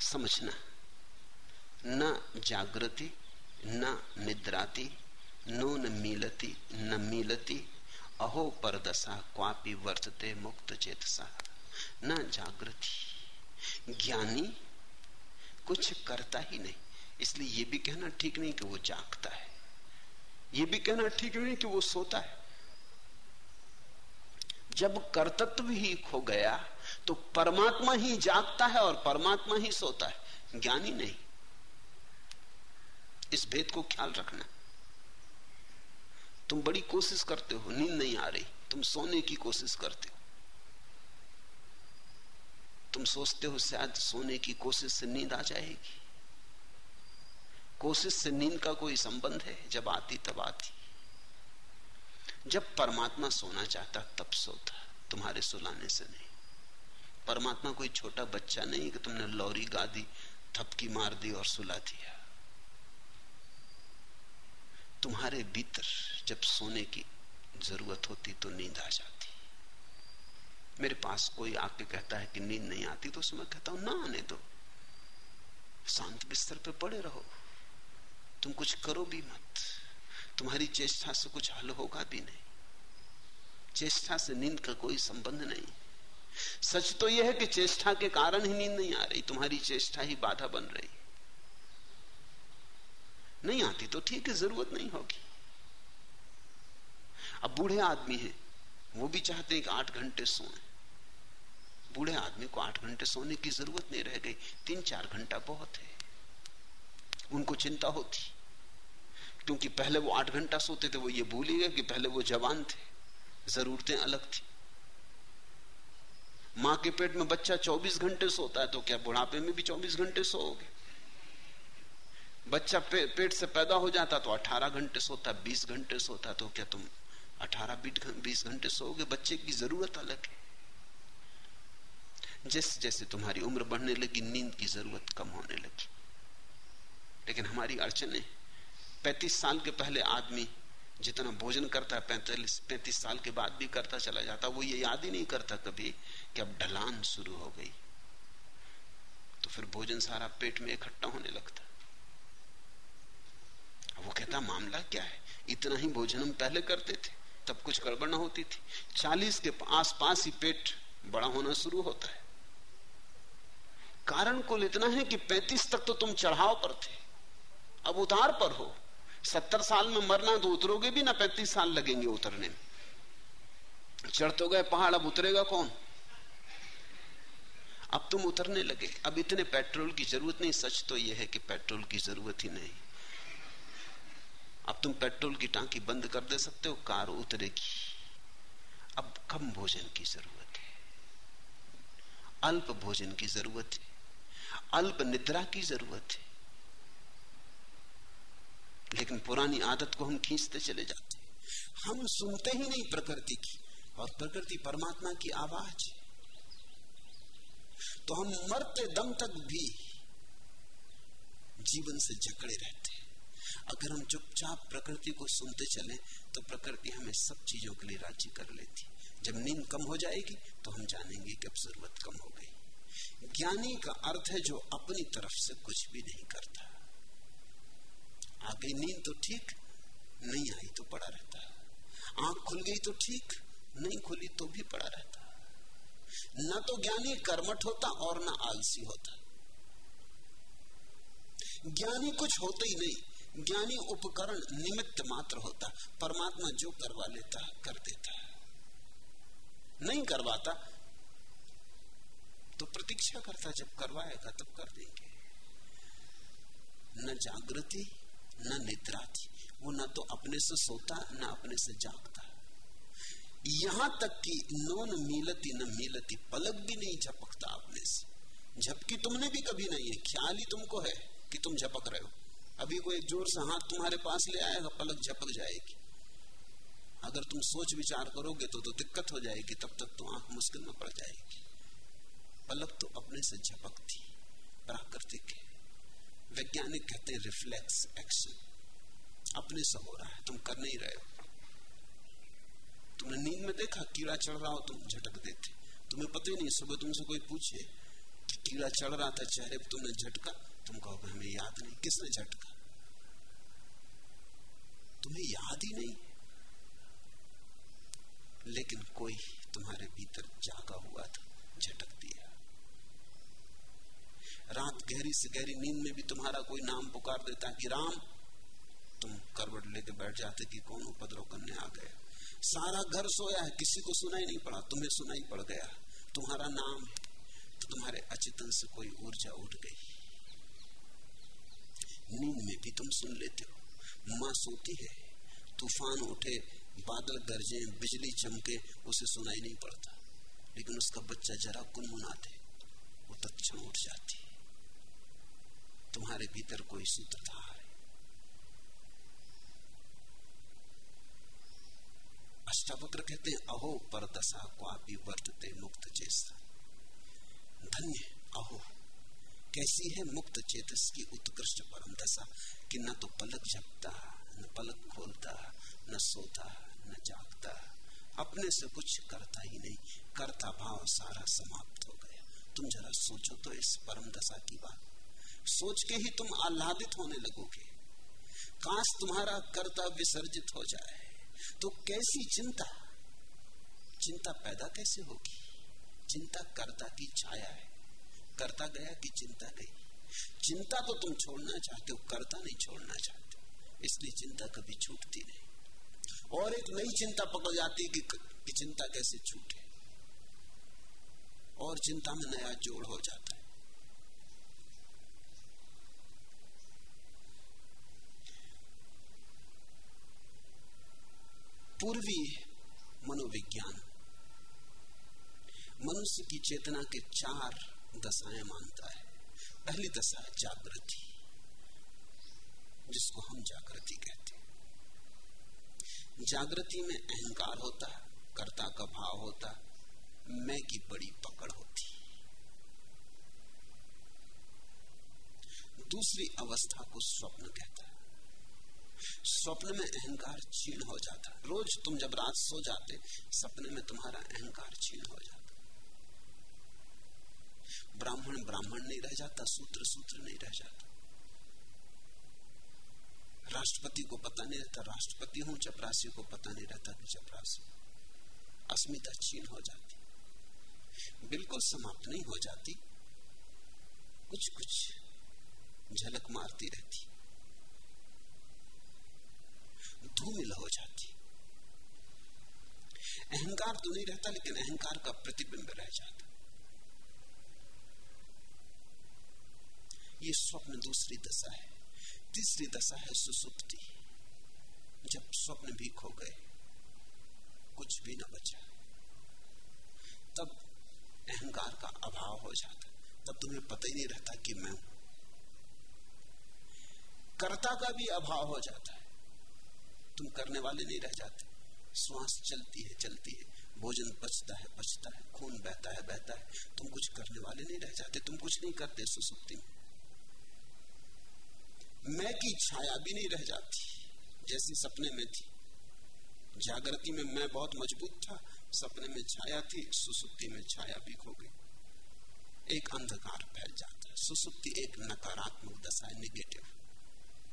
समझना, न जागृति, न निद्राती, नो न मिलती न मिलती। अहो परदशा क्वापी वर्तते मुक्त चेतसा। न जागृति, ज्ञानी कुछ करता ही नहीं। इसलिए यह भी कहना ठीक नहीं कि वो जागता है। यह भी कहना ठीक नहीं कि वो सोता है। जब कर्तत्व ही खो गया तो परमात्मा ही जागता है और परमात्मा ही सोता है। ज्ञानी नहीं। इस भेद को ख्याल रखना। तुम बड़ी कोशिश करते हो, नींद नहीं आ रही। तुम सोने की कोशिश करते हो। तुम सोचते हो, शायद सोने की कोशिश से नींद आ जाएगी। कोशिश से नींद का कोई संबंध है? जब आती, तब आती। जब परमात्मा सोना चाहता, तब सोता। तुम्हारे सुलाने से नहीं। परमात्मा कोई छोटा बच्चा नहीं कि तुमने लौरी गा दी थपकी मार दी और सुला दिया। तुम्हारे भीतर जब सोने की ज़रूरत होती तो नींद आ जाती। मेरे पास कोई आके कहता है कि नींद नहीं आती तो उसमें कहता हूँ, ना आने दो। शांत बिस्तर पे पड़े रहो। तुम कुछ करो भी मत। तुम्हारी चेष्टा से कुछ हल होगा भी नहीं। चेष्टा से नींद का कोई संबंध नहीं। सच तो यह है कि चेष्टा के कारण ही नींद नहीं आ रही, तुम्हारी चेष्टा ही बाधा बन रही। नहीं आती तो ठीक है, ज़रूरत नहीं होगी। अब बूढ़े आदमी हैं, वो भी चाहते हैं कि आठ घंटे सोए। बूढ़े आदमी को आठ घंटे सोने की ज़रूरत नहीं रह गई, तीन चार घंटा बहुत है। उनको चिंता होती। क्योंकि पहले वो आठ घंटा सोते थे वो ये भूल ही गए कि पहले वो जवान थे। जरूरतें अलग थी। माँ के पेट में बच्चा 24 घंटे सोता है तो क्या बुढ़ापे में भी 24 घंटे सोओगे? बच्चा पे, पेट से पैदा हो जाता तो 18 घंटे सोता 20 घंटे सोता तो क्या तुम 18 बीस घंटे सोओगे? बच्चे की ज़रूरत अलग है। जैसे जैसे तुम्हारी उम्र बढ़ने लगी नींद की ज़रूरत कम होने लगी। लेकिन हमारी अड़चने है पैंतीस साल के पहले आदमी जितना भोजन करता है, पैंतालीस, पैंतीस साल के बाद भी करता चला जाता, वो ये याद ही नहीं करता कभी कि अब ढलान शुरू हो गई। तो फिर भोजन सारा पेट में इकट्ठा होने लगता। वो कहता, मामला क्या है? इतना ही भोजन हम पहले करते थे, तब कुछ गड़बड़ ना होती थी। चालीस के आसपास ही पेट बड़ा होना शुरू होता है। कारण कुल इतना है कि पैंतीस तक तो तुम चढ़ाव पर थे, अब उतार पर हो। सत्तर साल में मरना तो उतरोगे भी ना, पैंतीस साल लगेंगे उतरने में। चढ़ तो गए, पहाड़ अब उतरेगा कौन? अब तुम उतरने लगे। अब इतने पेट्रोल की ज़रूरत नहीं, सच तो यह है कि पेट्रोल की ज़रूरत ही नहीं। अब तुम पेट्रोल की टांकी बंद कर दे सकते हो, कार उतरेगी। अब कम भोजन की ज़रूरत है। अल्प भोजन की ज़रूरत है। अल्प निद्रा की ज़रूरत है। लेकिन पुरानी आदत को हम खींचते चले जाते हम सुनते ही नहीं प्रकृति की, और प्रकृति परमात्मा की आवाज़ है। तो हम मरते दम तक भी जीवन से जकड़े रहते अगर हम चुपचाप प्रकृति को सुनते चले तो प्रकृति हमें सब चीज़ों के लिए राज़ी कर लेती जब नींद कम हो जाएगी तो हम जानेंगे कि अब ज़रूरत कम हो गई। ज्ञानी का अर्थ है जो अपनी तरफ़ से कुछ भी नहीं करता। आ गई नींद तो ठीक नहीं आई तो पड़ा रहता। आँख खुल गई तो ठीक, नहीं खुली तो भी पड़ा रहता। न तो ज्ञानी कर्मठ होता और न आलसी होता। ज्ञानी कुछ होता ही नहीं, ज्ञानी उपकरण निमित्त मात्र होता, परमात्मा जो करवा लेता, कर देता। नहीं करवाता तो प्रतीक्षा करता, जब करवाएगा तब कर देंगे। न जागृति न निद्रा थी, वो न तो अपने से सोता, न अपने से जागता। यहाँ तक कि नोन मिलती, न मिलती, पलक भी नहीं झपकता अपने से। झपकी तुमने भी कभी नहीं है, ख्याल ही तुमको है कि तुम झपक रहे हो। अभी कोई ज़ोर से हाथ तुम्हारे पास ले आएगा, पलक झपक जाएगी। अगर तुम सोच विचार करोगे तो तो दिक्कत हो जाएगी, तब तक तो आँख मुश्किल में पड़ जाएगी। पलक तो अपने से झपकती, प्राकृतिक है। वैज्ञानिक कहते हैं रिफ्लेक्स एक्शन अपने से हो रहा है, तुम कर नहीं रहे हो। तुमने नींद में देखा, कीड़ा चढ़ रहा हो, तुम झटक देते। तुम्हें पता ही नहीं, सुबह तुमसे कोई पूछे कि कीड़ा चढ़ रहा था, चेहरे पर तुमने झटका? तुम कहोगे, हमें याद नहीं। किसने झटका? तुम्हें याद ही नहीं। लेकिन कोई तुम्हारे भीतर जागा हुआ था, झटक दिया। रात गहरी से गहरी नींद में भी तुम्हारा कोई नाम पुकार देता कि राम, तुम करवट लेके बैठ जाते कि कौन उपद्रव करने आ गया। सारा घर सोया है, किसी को सुनाई नहीं पड़ा, तुम्हें सुनाई पड़ गया। तुम्हारा नाम तो तुम्हारे अचेतन से कोई ऊर्जा उठ गई। नींद में भी तुम सुन लेते हो। माँ सोती है, तूफ़ान उठे, बादल गरजे, बिजली चमके, उसे सुनाई नहीं पड़ता। लेकिन उसका बच्चा जरा दे वो तत्म उठ जाती। तुम्हारे भीतर कोई सूत्रधार है। अष्टावक्र कहते हैं, अहो पर दशा क्वापी वर्तते मुक्त चेष्टा धन्य, अहो, कैसी है मुक्त चेतस की उत्कृष्ट परम दशा कि न तो पलक झपता, न पलक खोलता, न सोता, न जागता। अपने से कुछ करता ही नहीं, करता भाव सारा समाप्त हो गया। तुम जरा सोचो तो इस परम दशा की बात। सोच के ही तुम आह्लादित होने लगोगे। काश तुम्हारा कर्ता विसर्जित हो जाए। तो कैसी चिंता? चिंता पैदा कैसे होगी? चिंता कर्ता की छाया है। करता गया कि चिंता गई। चिंता तो तुम छोड़ना चाहते हो करता नहीं छोड़ना चाहते इसलिए चिंता कभी छूटती नहीं। और एक नई चिंता पकड़ जाती कि, कि चिंता कैसे छूटे। और चिंता में नया जोड़ हो जाता है पूर्वी मनोविज्ञान। मनुष्य की चेतना के चार दशाएँ मानता है। पहली दशा है जागृति, जिसको हम जागृति कहते हैं। जागृति में अहंकार होता है कर्ता का भाव होता, मैं की बड़ी पकड़ होती। दूसरी अवस्था को स्वप्न कहता स्वप्न में अहंकार छीण हो जाता। रोज तुम जब रात सो जाते, सपने में तुम्हारा अहंकार छीण हो जाता। ब्राह्मण ब्राह्मण नहीं रह जाता, सूत्र सूत्र नहीं रह जाता। राष्ट्रपति को पता नहीं रहता, राष्ट्रपति हूँ चपरासी को पता नहीं रहता कि चपरासी अस्मिता छीन हो जाती। बिल्कुल समाप्त नहीं हो जाती। कुछ कुछ झलक मारती रहती। धूमिल हो जाती अहंकार तो नहीं रहता, लेकिन अहंकार का प्रतिबिंब रह जाता ये स्वप्न दूसरी दशा है। तीसरी दशा है सुसुप्ति। जब स्वप्न भी खो गए, कुछ भी न बचा, तब अहंकार का अभाव हो जाता तब तुम्हें पता ही नहीं रहता कि मैं हूँ। कर्ता का भी अभाव हो जाता है। तुम करने वाले नहीं रह जाते। श्वास चलती है चलती है। भोजन पचता है पचता है। खून बहता है बहता है। तुम कुछ करने वाले नहीं रह जाते। तुम कुछ नहीं करते, सुसुप्ति में। मैं की छाया भी नहीं रह जाती, जैसी सपने में थी। जागृति में मैं बहुत मज़बूत था। सपने में छाया थी, सुसुप्ति में छाया भी खो गई। एक अंधकार फैल जाता है। सुसुप्ति एक नकारात्मक दशा है निगेटिव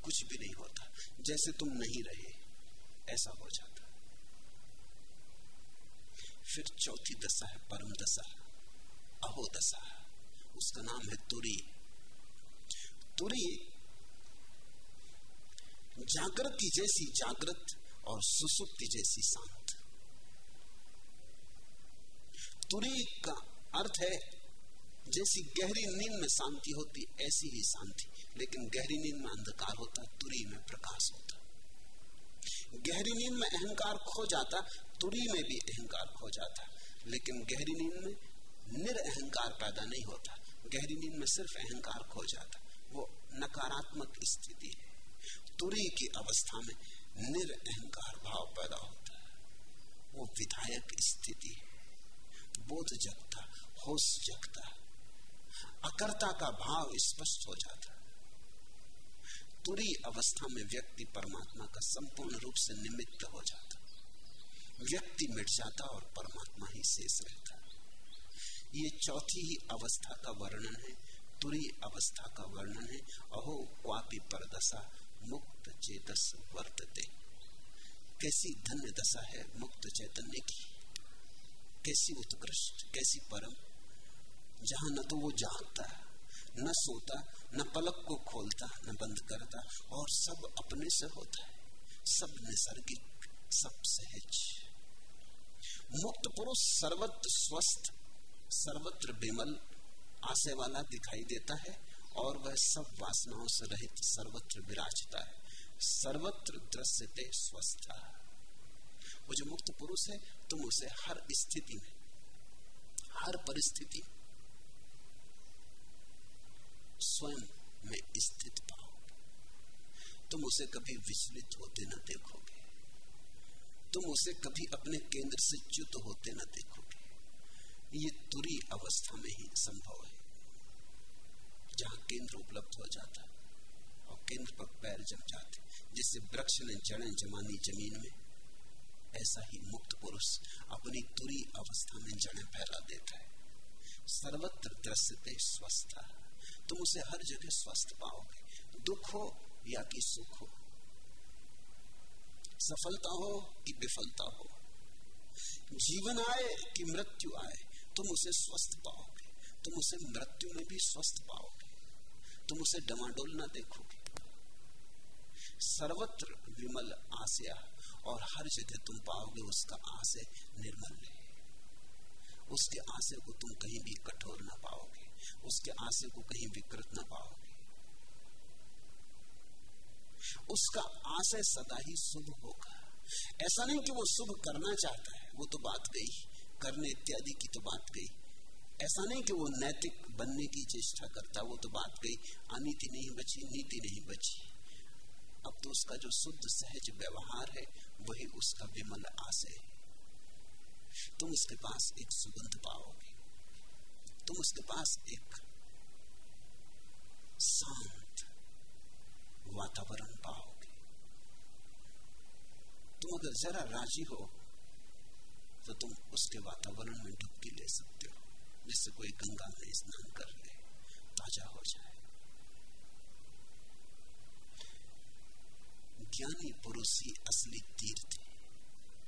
कुछ भी नहीं होता। जैसे तुम नहीं रहे ऐसा हो जाता फिर चौथी दशा है, परम दशा अहो दशा उसका नाम है तुरी। तुरी जागृति जैसी जागृत और सुसुप्ति जैसी शांत। तुरी का अर्थ है, जैसी गहरी नींद में शांति होती, ऐसी ही शांति। लेकिन गहरी नींद में अंधकार होता, तुरी में प्रकाश होता। गहरी नींद में अहंकार खो जाता तुरी में भी अहंकार खो जाता। लेकिन गहरी नींद में निरअहकार पैदा नहीं होता। गहरी नींद में सिर्फ़ अहंकार खो जाता। वो नकारात्मक स्थिति है। तुरी की अवस्था में निरअहकार भाव पैदा होता है। वो विधायक स्थिति है। बोध जगता होश जगता अकर्ता का भाव स्पष्ट हो जाता तुरी अवस्था में व्यक्ति परमात्मा का संपूर्ण रूप से निमित्त हो जाता। व्यक्ति मिट जाता और परमात्मा ही शेष रहता। ये चौथी ही अवस्था का वर्णन है, तुरी अवस्था का वर्णन है। अहो, क्वापी परदशा, मुक्त चेतस वर्तते। कैसी धन्य दशा है मुक्त चैतन्य की। कैसी उत्कृष्ट, कैसी परम। जहाँ न तो वो जागता न सोता, न पलक को खोलता, न बंद करता, और सब अपने से होता है। सब नैसर्गिक, सब सहज। मुक्त पुरुष सर्वत्र स्वस्थ, सर्वत्र विमल आसे वाला दिखाई देता है, और वह सब वासनाओं से रहित सर्वत्र विराजता है। सर्वत्र दृश्यते स्वस्थ वो जो मुक्त पुरुष है, तुम उसे हर स्थिति में, हर परिस्थिति स्वयं में स्थित पाओगे। तुम उसे कभी विचलित होते न देखोगे। तुम उसे कभी अपने केंद्र से च्युत होते न देखोगे। ये तुरी अवस्था में ही संभव है, जहाँ केंद्र उपलब्ध हो जाता और केंद्र पर पैर जम जाते जिससे वृक्ष ने जड़ें जमानी ज़मीन में ऐसा ही मुक्त पुरुष अपनी तुरी अवस्था में जड़ें फैला देता है। सर्वत्र दृश्यते स्वस्थ। तुम उसे हर जगह स्वस्थ पाओगे। दुख हो या कि सुख हो। सफलता हो कि विफलता हो। जीवन आए कि मृत्यु आए, तुम उसे स्वस्थ पाओगे। तुम उसे मृत्यु में भी स्वस्थ पाओगे। तुम उसे डमाडोल ना देखोगे। सर्वत्र विमल आशया और हर जगह तुम पाओगे उसका आशय निर्मल उसके आशय को तुम कहीं भी कठोर ना पाओगे। उसके आशय को कहीं विकृत ना पाओगे। उसका आशय सदा ही शुभ होगा। ऐसा नहीं कि वो शुभ करना चाहता है, वो तो बात गई। करने इत्यादि की तो बात गई। ऐसा नहीं कि वो नैतिक बनने की चेष्टा करता, वो तो बात गई। अनीति नहीं बची, नीति नहीं बची। अब तो उसका जो शुद्ध, सहज व्यवहार है, वही उसका विमल आशय तुम उसके पास एक सुगंध पाओगे। तुम उसके पास एक शांत वातावरण पाओगे तुम अगर जरा राज़ी हो तो तुम उसके वातावरण में डुबकी ले सकते हो जिससे कोई गंगा में स्नान कर ले ताज़ा हो जाए ज्ञानी पुरुष ही असली तीर्थ है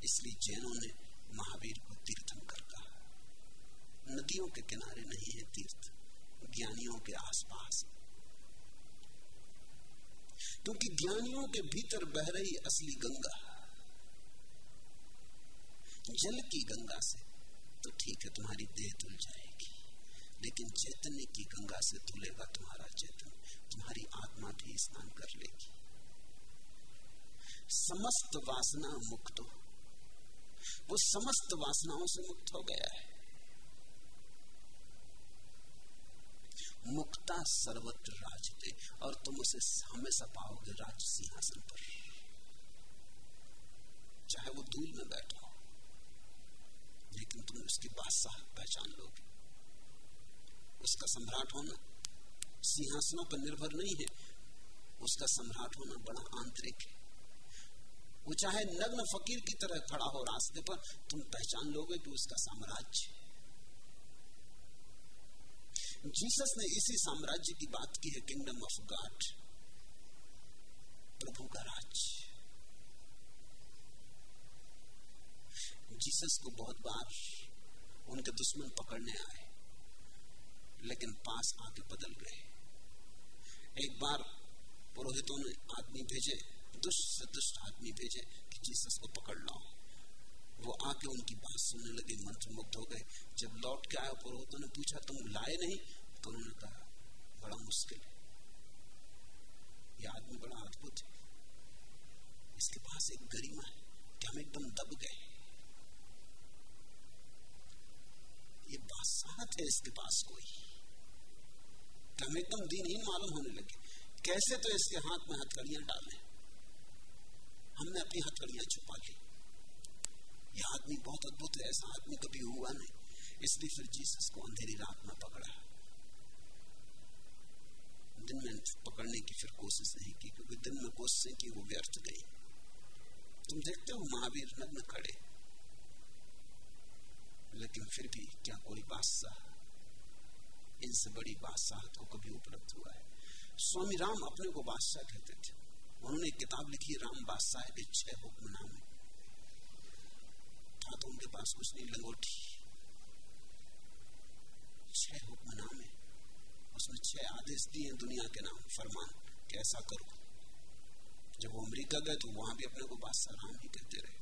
इसलिए जैनों ने महावीर को तीर्थंकर कहा नदियों के किनारे नहीं है तीर्थ, ज्ञानियों के आसपास। क्योंकि ज्ञानियों के भीतर बह रही असली गंगा, जल की गंगा से तो ठीक है, तुम्हारी देह धुल जाएगी। लेकिन चैतन्य की गंगा से धुलेगा तुम्हारा चैतन्य, तुम्हारी आत्मा भी स्नान कर लेगी। समस्त वासना मुक्त हो। वो समस्त वासनाओं से मुक्त हो गया है। मुक्ता सर्वत्र राजते और तुम उसे हमेशा पाओगे राज सिंहासन पर। चाहे वो धूल में बैठा हो, लेकिन तुम उसकी बादशाह पहचान लोगे। उसका सम्राट होना सिंहासनों पर निर्भर नहीं है, उसका सम्राट होना बड़ा आंतरिक है। वो चाहे नग्न फकीर की तरह खड़ा हो रास्ते पर, तुम पहचान लोगे कि उसका साम्राज्य जीसस ने इसी साम्राज्य की बात की है किंगडम ऑफ़ गॉड प्रभु का राज जीसस को बहुत बार उनके दुश्मन पकड़ने आए लेकिन पास आके बदल गए एक बार पुरोहितों ने आदमी भेजे दुष्ट से दुष्ट आदमी भेजे कि जीसस को पकड़ लाओ वो आके उनकी बात सुनने लगे मंत्र मुग्ध हो गए। जब लौट के आया पुरोहितों ने पूछा, तुम लाए नहीं? तो उन्होंने कहा, बड़ा मुश्किल है। ये आदमी बड़ा अद्भुत है। इसके पास एक गरिमा है। कि हम एकदम दब गए? ये बादशाहत है इसके पास कोई। कि हम एकदम दीनहीन मालूम होने लगे। कैसे तो इसके हाथ में हथकड़ियाँ डालें। हमने अपनी हथकड़ियाँ छुपा ली। यह आदमी बहुत अद्भुत है, ऐसा आदमी कभी हुआ नहीं। इसलिए फिर जीसस को अंधेरी रात में पकड़ा। दिन में पकड़ने की फिर कोशिश नहीं की, क्योंकि दिन में कोशिश की, वो व्यर्थ गई। तुम देखते हो महावीर नग्न खड़े। लेकिन फिर भी क्या कोई बादशाह, इनसे बड़ी बादशाह को कभी उपलब्ध हुआ है। स्वामी राम अपने को बादशाह कहते थे। उन्होंने किताब लिखी, राम बादशाह के छह हुक्मनामे था तो उनके पास कुछ नहीं लंगोटी छह हुक्मनामे उसमें छह आदेश दिए दुनिया के नाम, फरमान कैसा करो। जब वो अमेरिका गए तो वहाँ भी अपने को बादशाह राम ही कहते रहे।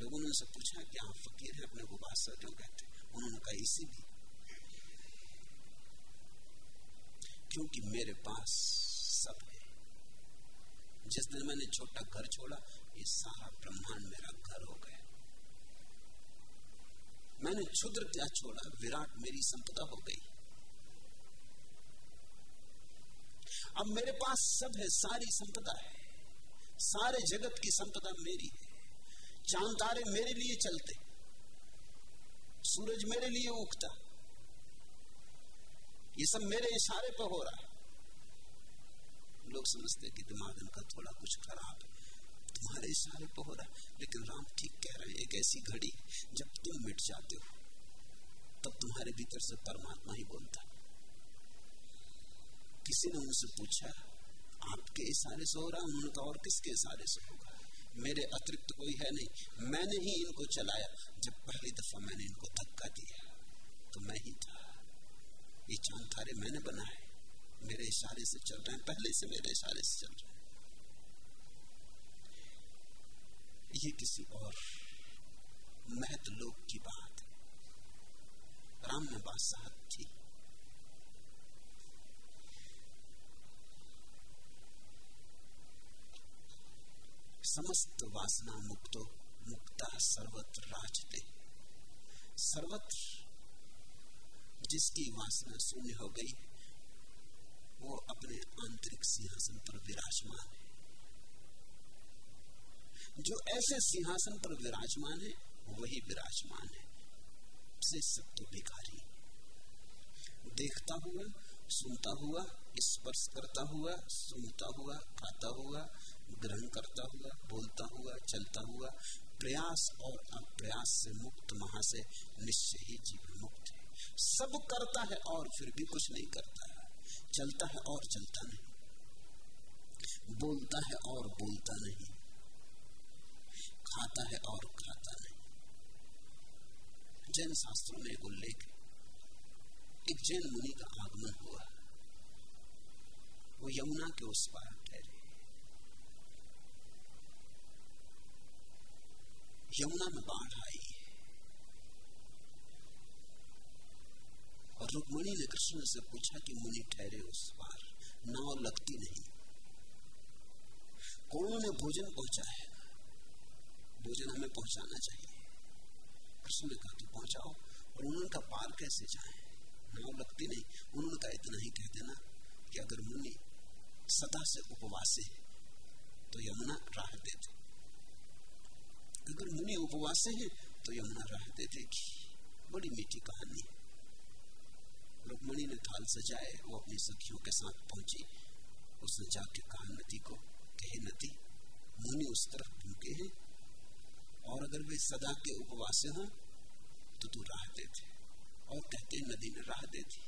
लोगों ने उनसे पूछा कि आप फकीर हैं, अपने को बादशाह क्यों कहते उन्होंने कहा इसीलिए क्योंकि मेरे पास सब है। जिस दिन मैंने छोटा घर छोड़ा, ये सारा ब्रह्मांड मेरा घर हो गया। मैंने क्षुद्र क्या छोड़ा, विराट मेरी संपदा हो गई। अब मेरे पास सब है, सारी संपदा है। सारे जगत की संपदा मेरी है। चाँद तारे मेरे लिए चलते, सूरज मेरे लिए उगता। ये सब मेरे इशारे पर हो रहा है। लोग समझते कि दिमाग इनका थोड़ा कुछ खराब है। तुम्हारे इशारे पर हो रहा है लेकिन राम ठीक कह रहे हैं, एक ऐसी घड़ी, जब तुम मिट जाते हो, तब तुम्हारे भीतर से परमात्मा ही बोलता किसी ने उनसे पूछा, आपके इशारे से हो रहा है उन्होंने कहा और किसके इशारे से होगा? मेरे अतिरिक्त कोई है नहीं। मैंने ही इनको चलाया। जब पहली दफ़ा मैंने इनको धक्का दिया तो मैं ही था। ये चाँद तारे मैंने बनाए। मेरे इशारे से चल रहे हैं, पहले से मेरे इशारे से चल रहे हैं। ये किसी और महत लोक की बात है। राम में साहब थी। समस्त वासना मुक्तो, मुक्ता सर्वत्र राजते। सर्वत्र जिसकी वासना शून्य हो गई, वो अपने आंतरिक सिंहासन पर विराजमान है। जो ऐसे सिंहासन पर विराजमान है, वही विराजमान है। से सब तो भिखारी। देखता हुआ, सुनता हुआ, स्पर्श करता हुआ, सुनता हुआ, खाता हुआ, ग्रहण करता हुआ, बोलता हुआ, चलता हुआ, प्रयास और अप्रयास से मुक्त, महा से निश्चय ही जीवन मुक्त है। सब करता है और फिर भी कुछ नहीं करता। है चलता है और चलता नहीं। बोलता है और बोलता नहीं। खाता है और खाता नहीं जैन शास्त्रों में उल्लेख एक जैन मुनि का आगमन हुआ। वो यमुना के उस पार ठहरे। यमुना में बाढ़ आई। और रुक्मणी ने कृष्ण से पूछा कि मुनि ठहरे उस पार नाव लगती नहीं। कौन ने भोजन पहुँचाया। भोजन हमें पहुंचाना चाहिए। कृष्ण ने कहा तो पहुंचाओ, और उन्होंने कहा पार कैसे जाए? नाव लगती नहीं उन्होंने कहा इतना ही कह देना कि अगर मुनि सदा से उपवास है तो यमुना राह देते। अगर मुनि उपवास है तो यमुना राह दे देगी। बड़ी मीठी कहानी। रुक्मणी ने थाल सजाए, वो अपनी सखियों के साथ पहुँची। उसने जाके कहा नदी को कहे नदी मुनि उस तरफ़ भूखे हैं और अगर वे सदा के उपवास हो तो तू राह दे और कहते नदी ने राह दे दी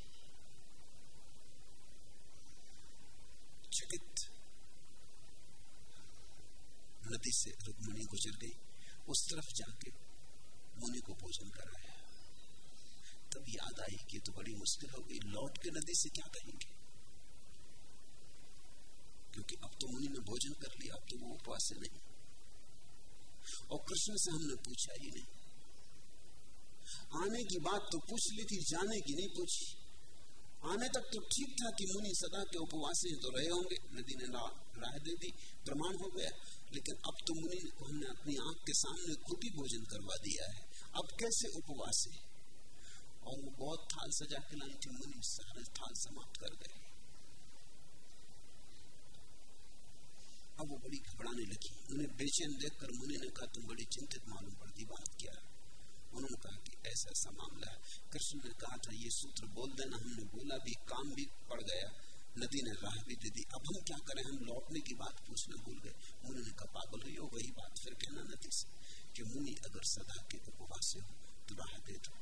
चकित नदी से रुक्मणी गुजर गई। उस तरफ़ जाके मुनि को भोजन कराया। तब याद आई कि तो बड़ी मुश्किल हो गई। लौट के नदी से क्या कहेंगे? क्योंकि अब तो मुनि ने भोजन कर लिया, अब तो वो उपवास नहीं। और कृष्ण से हमने पूछा ही नहीं। आने की बात तो पूछ ली थी, जाने की नहीं पूछी। आने तक तो ठीक था कि मुनि सदा के उपवास तो रहे होंगे। नदी ने राह दे दी, प्रमाण हो गया। लेकिन अब तो मुनि को हमने अपनी आँख के सामने खुद ही भोजन करवा दिया है। अब कैसे उपवास? है और वो बहुत थाल सजा के लाई थी मुनि सारे थाल समाप्त कर गए। अब वो बड़ी घबराने लगी। उन्हें बेचैन देखकर मुनि ने कहा, तुम बड़ी चिंतित मालूम पड़ती बात क्या उन्होंने कहा कि ऐसा ऐसा मामला है। कृष्ण ने कहा, था, ये सूत्र बोल देना, हमने बोला भी, काम भी पड़ गया। नदी ने राह भी दे दी। अब हम क्या करें? हम लौटने की बात पूछना भूल गए। मुनि ने कहा, पागल हो, वही बात फिर कहना नदी से कि मुनि अगर सदा के उपवास हो तो राह दे दो।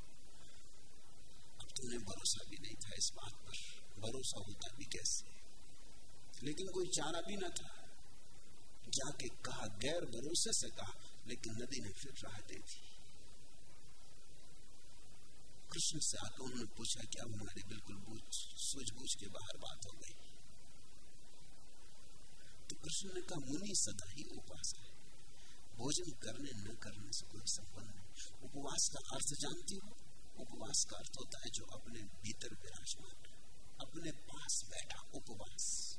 अब तुम्हें भरोसा भी नहीं था इस बात पर। भरोसा होता भी कैसे? लेकिन कोई चारा भी ना था। जाके कहा, गैर भरोसे से कहा, लेकिन नदी ने फिर राह दे दी कृष्ण से आकर उन्होंने पूछा क्या हमारी बिल्कुल बूझ, सूझबूझ के बाहर बात हो गई। तो कृष्ण ने कहा, मुनि सदा ही उपास है। भोजन करने न करने से कोई संबंध नहीं। उपवास का अर्थ जानती हो? उपवास का अर्थ होता है जो अपने भीतर विराजमान, अपने पास बैठा उपवास।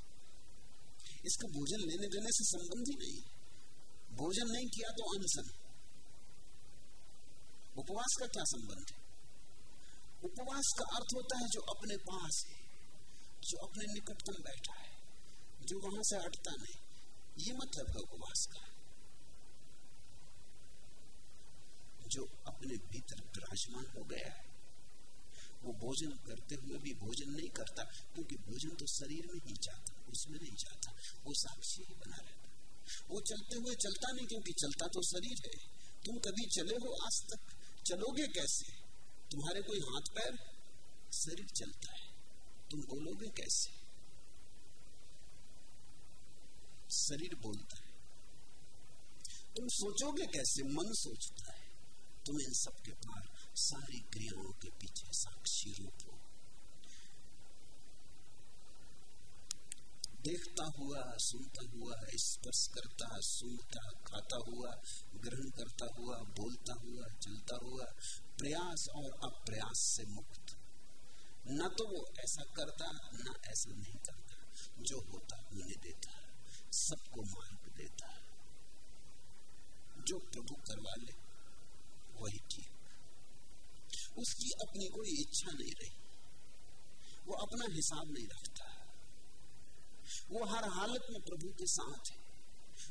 इसका भोजन लेने देने से संबंध ही नहीं। भोजन नहीं किया तो अनशन। उपवास का क्या संबंध है? उपवास का अर्थ होता है जो अपने पास है, जो अपने निकटतम बैठा है, जो वहाँ से हटता नहीं। ये मतलब है उपवास का। जो अपने भीतर विराजमान हो गया है। वो भोजन करते हुए भी भोजन नहीं करता, क्योंकि भोजन तो शरीर में ही जाता, उसमें नहीं जाता। वो साक्षी ही बना रहता। वो चलते हुए चलता नहीं, क्योंकि चलता तो शरीर है। तुम कभी चले हो आज तक? चलोगे कैसे? तुम्हारे कोई हाथ पैर? शरीर चलता है। तुम बोलोगे कैसे? शरीर बोलता है। तुम सोचोगे कैसे? मन सोचता है। तुम इन सब के पार सारी क्रियाओं के पीछे साक्षी रूप हो। देखता हुआ, सुनता हुआ, स्पर्श करता, सुनता, खाता हुआ, ग्रहण करता हुआ, बोलता हुआ, चलता हुआ, प्रयास और अप्रयास से मुक्त। न तो वो ऐसा करता, न ऐसा नहीं करता। जो होता होने देता, सबको मार्ग देता। जो प्रभु करवा ले, वही ठीक। उसकी अपनी कोई इच्छा नहीं रही। वो अपना हिसाब नहीं रखता। वो हर हालत में प्रभु के साथ है।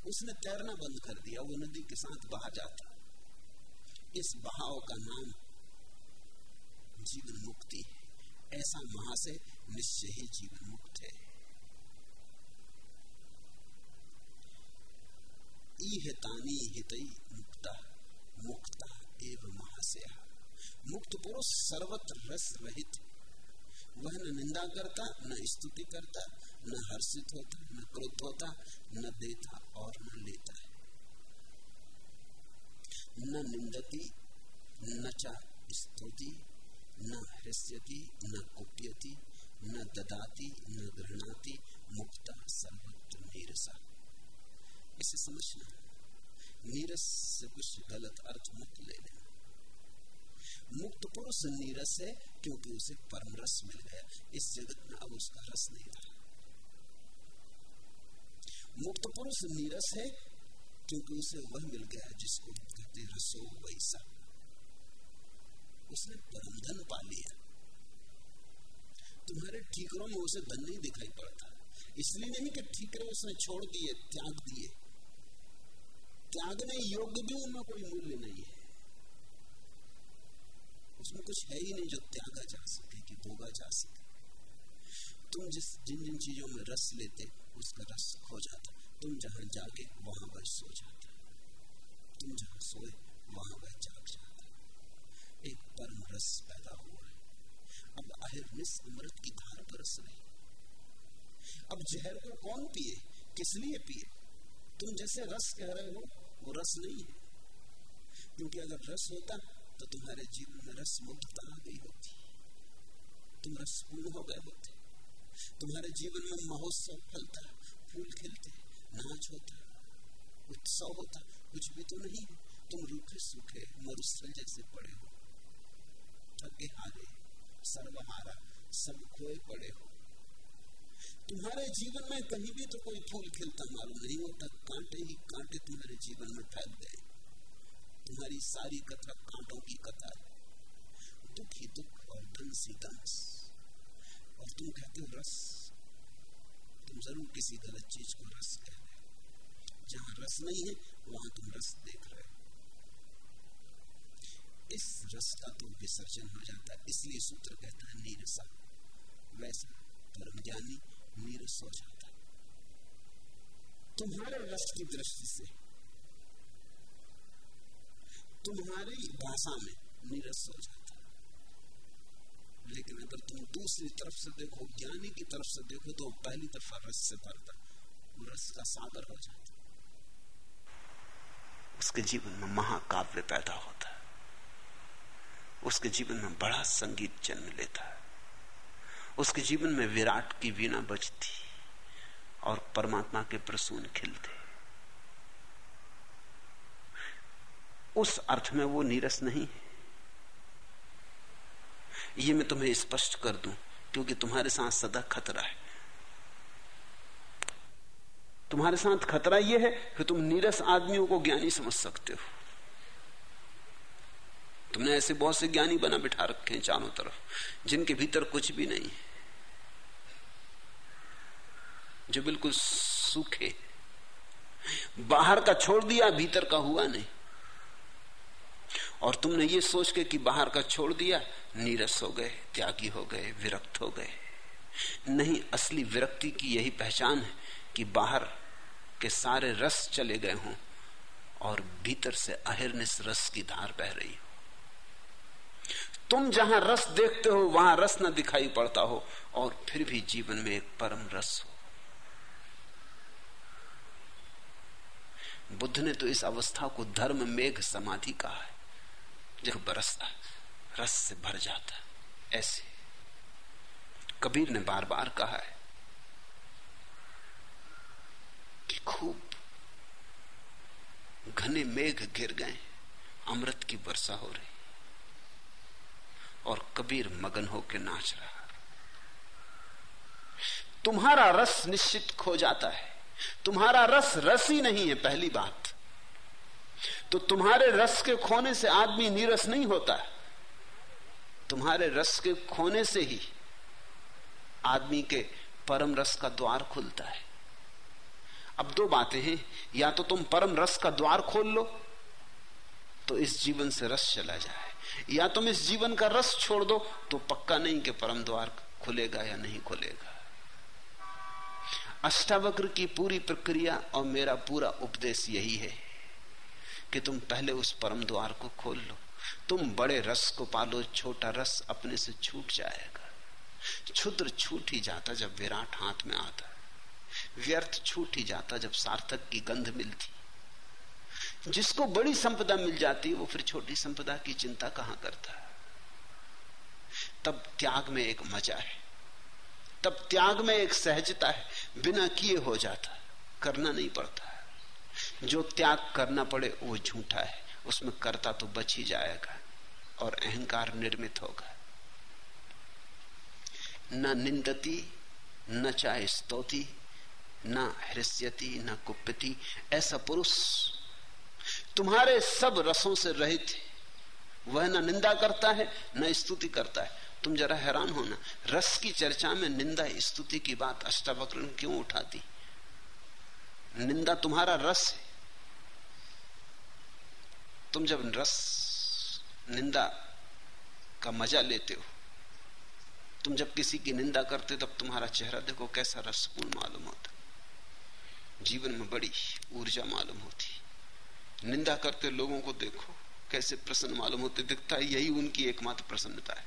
उसने तैरना बंद कर दिया, वो नदी के साथ बहा जाता। इस बहाव का नाम जीवन मुक्ति है। ऐसा महा से निश्चय ही जीवन मुक्त है। ई हितानी हितई मुक्ता मुक्ता एवं महाशया। मुक्त पुरुष सर्वत्र रस रहित। वह न निंदा करता, न स्तुति करता, न हर्षित होता, न क्रोध होता, न देता और न लेता है। न निंदती, न चा स्तुति, न हृष्यति, न कुप्यति, न ददाती, न गृहणाती मुक्ता सर्वत्र नीरसा। इसे समझना नीरस से कुछ गलत अर्थ मत ले लेना। मुक्त पुरुष नीरस है, क्योंकि उसे परम रस मिल गया। इस जगत में अब उसका रस नहीं रहा। मुक्त पुरुष नीरस है, क्योंकि उसे वह मिल गया जिसको कहते रसो वैसा। उसने परम धन पा लिया। तुम्हारे ठीकरों में उसे धन नहीं दिखाई पड़ता। इसलिए नहीं कि ठीकरे उसने छोड़ दिए, त्याग दिए। त्यागने योग्य भी उनमें कोई मूल्य नहीं है। उसमें कुछ है ही नहीं जो त्यागा जा सके कि भोगा जा सके। तुम जिस जिन जिन चीज़ों में रस लेते, उसका रस खो जाता। तुम जहाँ जागे, वहाँ वह सो जाता। तुम जहाँ सोए, वहाँ वह जाग जाता। एक परम रस पैदा हुआ है। अब अहिर्निस अमृत की धार बरस रही अब जहर को कौन पिए? किस लिए पिए? तुम जैसे रस कह रहे हो, वो रस नहीं है। क्योंकि अगर रस होता तो तुम्हारे जीवन में रस मुक्तता आ गई होती। तुम रसपूर्ण हो गए होते। तुम्हारे जीवन में महोत्सव फलता, फूल खिलते, नाच होता, उत्सव होता, कुछ भी तो नहीं, तुम रूखे सूखे मरुस्थल जैसे पड़े हो। थके हारे सर्वहारा सब खोए पड़े हो। तुम्हारे जीवन में कहीं भी तो कोई फूल खिलता, मालूम नहीं होता, कांटे ही कांटे तुम्हारे जीवन में फैल गए। तुम्हारी सारी कथा कांटों की कथा है दुख ही दुख और दंस ही दंस। और तुम कहते हो, रस। तुम ज़रूर किसी गलत चीज़ को रस कह रहे जहाँ रस नहीं है, वहाँ तुम रस देख रहे हो। इस रस का तो विसर्जन हो जाता है। इसलिए सूत्र कहता है, नीरसा। वैसा परम ज्ञानी नीरस हो जाता तुम्हारे रस की दृष्टि से तुम्हारी भाषा में नीरस हो जाता लेकिन अगर तुम दूसरी तरफ़ से देखो, ज्ञानी की तरफ़ से देखो तो पहली दफ़ा रस से भरता वो रस का सागर हो जाता। उसके जीवन में महाकाव्य पैदा होता है। उसके जीवन में बड़ा संगीत जन्म लेता है। उसके जीवन में विराट की वीणा बजती और परमात्मा के प्रसून खिलते। उस अर्थ में वो नीरस नहीं है। ये मैं तुम्हें स्पष्ट कर दूँ, क्योंकि तुम्हारे साथ सदा खतरा है। तुम्हारे साथ खतरा यह है कि तुम नीरस आदमियों को ज्ञानी समझ सकते हो। तुमने ऐसे बहुत से ज्ञानी बना बिठा रखे हैं चारों तरफ़, जिनके भीतर कुछ भी नहीं है। जो बिल्कुल सूखे बाहर का छोड़ दिया, भीतर का हुआ नहीं। और तुमने ये सोच के कि बाहर का छोड़ दिया, नीरस हो गए, त्यागी हो गए, विरक्त हो गए। नहीं, असली विरक्ति की यही पहचान है कि बाहर के सारे रस चले गए हों और भीतर से अहिर्निस रस की धार बह रही हो। तुम जहाँ रस देखते हो, वहाँ रस न दिखाई पड़ता हो और फिर भी जीवन में एक परम रस हो। बुद्ध ने तो इस अवस्था को धर्म मेघ समाधि कहा है। जब बरसता रस से भर जाता ऐसे। कबीर ने बार बार कहा है कि खूब घने मेघ गिर गए, अमृत की वर्षा हो रही। और कबीर मगन होकर नाच रहा। तुम्हारा रस निश्चित खो जाता है। तुम्हारा रस रस ही नहीं है, पहली बात। तो तुम्हारे रस के खोने से आदमी नीरस नहीं होता। तुम्हारे रस के खोने से ही आदमी के परम रस का द्वार खुलता है। अब दो बातें हैं, या तो तुम परम रस का द्वार खोल लो तो इस जीवन से रस चला जाए। या तुम इस जीवन का रस छोड़ दो तो पक्का नहीं कि परम द्वार खुलेगा या नहीं खुलेगा। अष्टावक्र की पूरी प्रक्रिया और मेरा पूरा उपदेश यही है। कि तुम पहले उस परम द्वार को खोल लो। तुम बड़े रस को पालो, छोटा रस अपने से छूट जाएगा। क्षुद्र छूट ही जाता जब विराट हाथ में आता। व्यर्थ छूट ही जाता जब सार्थक की गंध मिलती। जिसको बड़ी संपदा मिल जाती, वो फिर छोटी संपदा की चिंता कहाँ करता? है तब त्याग में एक मज़ा है। तब त्याग में एक सहजता है। बिना किए हो जाता। करना नहीं पड़ता। जो त्याग करना पड़े, वो झूठा है। उसमें करता तो बच ही जाएगा और अहंकार निर्मित होगा। न निंदती, न चाहे स्तौती, न हृष्यति, न कुप्यति ऐसा पुरुष तुम्हारे सब रसों से रहित वह न निंदा करता है, न स्तुति करता है। तुम जरा हैरान होना, रस की चर्चा में निंदा स्तुति की बात अष्टावक्र क्यों उठाती? निंदा तुम्हारा रस है। तुम जब रस, निंदा का मज़ा लेते हो, तुम जब किसी की निंदा करते हो, तब तुम्हारा चेहरा देखो कैसा रसपूर्ण मालूम होता जीवन में बड़ी ऊर्जा मालूम होती निंदा करते लोगों को देखो कैसे प्रसन्न मालूम होते, दिखता है यही उनकी एकमात्र प्रसन्नता है।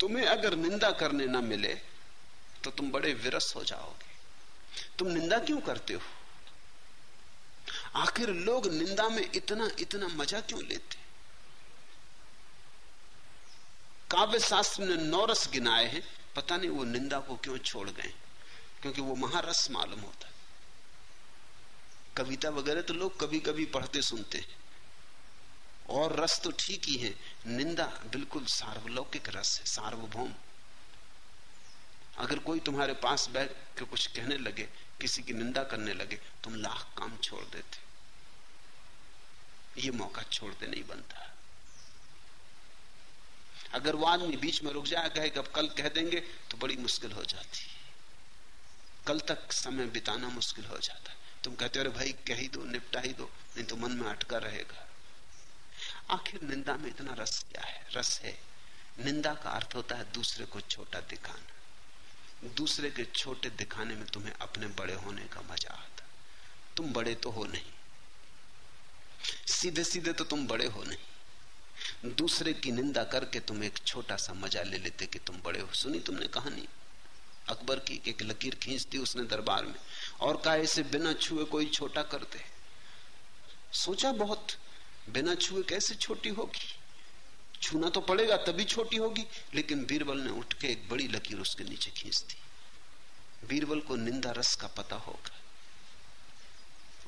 तुम्हें अगर निंदा करने ना मिले तो तुम बड़े विरस हो जाओगे। तुम निंदा क्यों करते हो? आखिर लोग निंदा में इतना इतना मज़ा क्यों लेते? काव्य शास्त्र ने नौरस गिनाए हैं, पता नहीं वो निंदा को क्यों छोड़ गए क्योंकि वो महारस मालूम होता कविता वगैरह तो लोग कभी कभी पढ़ते सुनते हैं। और रस तो ठीक ही है, निंदा बिल्कुल सार्वलौकिक रस है, सार्वभौम। अगर कोई तुम्हारे पास बैठ के कुछ कहने लगे, किसी की निंदा करने लगे, तुम लाख काम छोड़ देते। ये मौका छोड़ते नहीं बनता। अगर वो आदमी बीच में रुक जाए, कहे अब कल कह देंगे तो बड़ी मुश्किल हो जाती। कल तक समय बिताना मुश्किल हो जाता। तुम कहते हो, अरे भाई, कह ही दो, निपटा ही दो, नहीं तो मन में अटका रहेगा। आखिर निंदा में इतना रस क्या है? रस है, निंदा का अर्थ होता है दूसरे को छोटा दिखाना। दूसरे के छोटे दिखाने में तुम्हें अपने बड़े होने का मज़ा आता। तुम बड़े तो हो नहीं। सीधे सीधे तो तुम बड़े हो नहीं। दूसरे की निंदा करके तुम एक छोटा सा मज़ा ले लेते कि तुम बड़े हो। सुनी तुमने कहानी? अकबर की एक लकीर खींच दी उसने दरबार में। और कहा, इसे बिना छुए कोई छोटा कर दे सोचा बहुत, बिना छुए कैसे छोटी होगी? छूना तो पड़ेगा, तभी छोटी होगी। लेकिन बीरबल ने उठ के एक बड़ी लकीर उसके नीचे खींच दी। बीरबल को निंदा रस का पता होगा।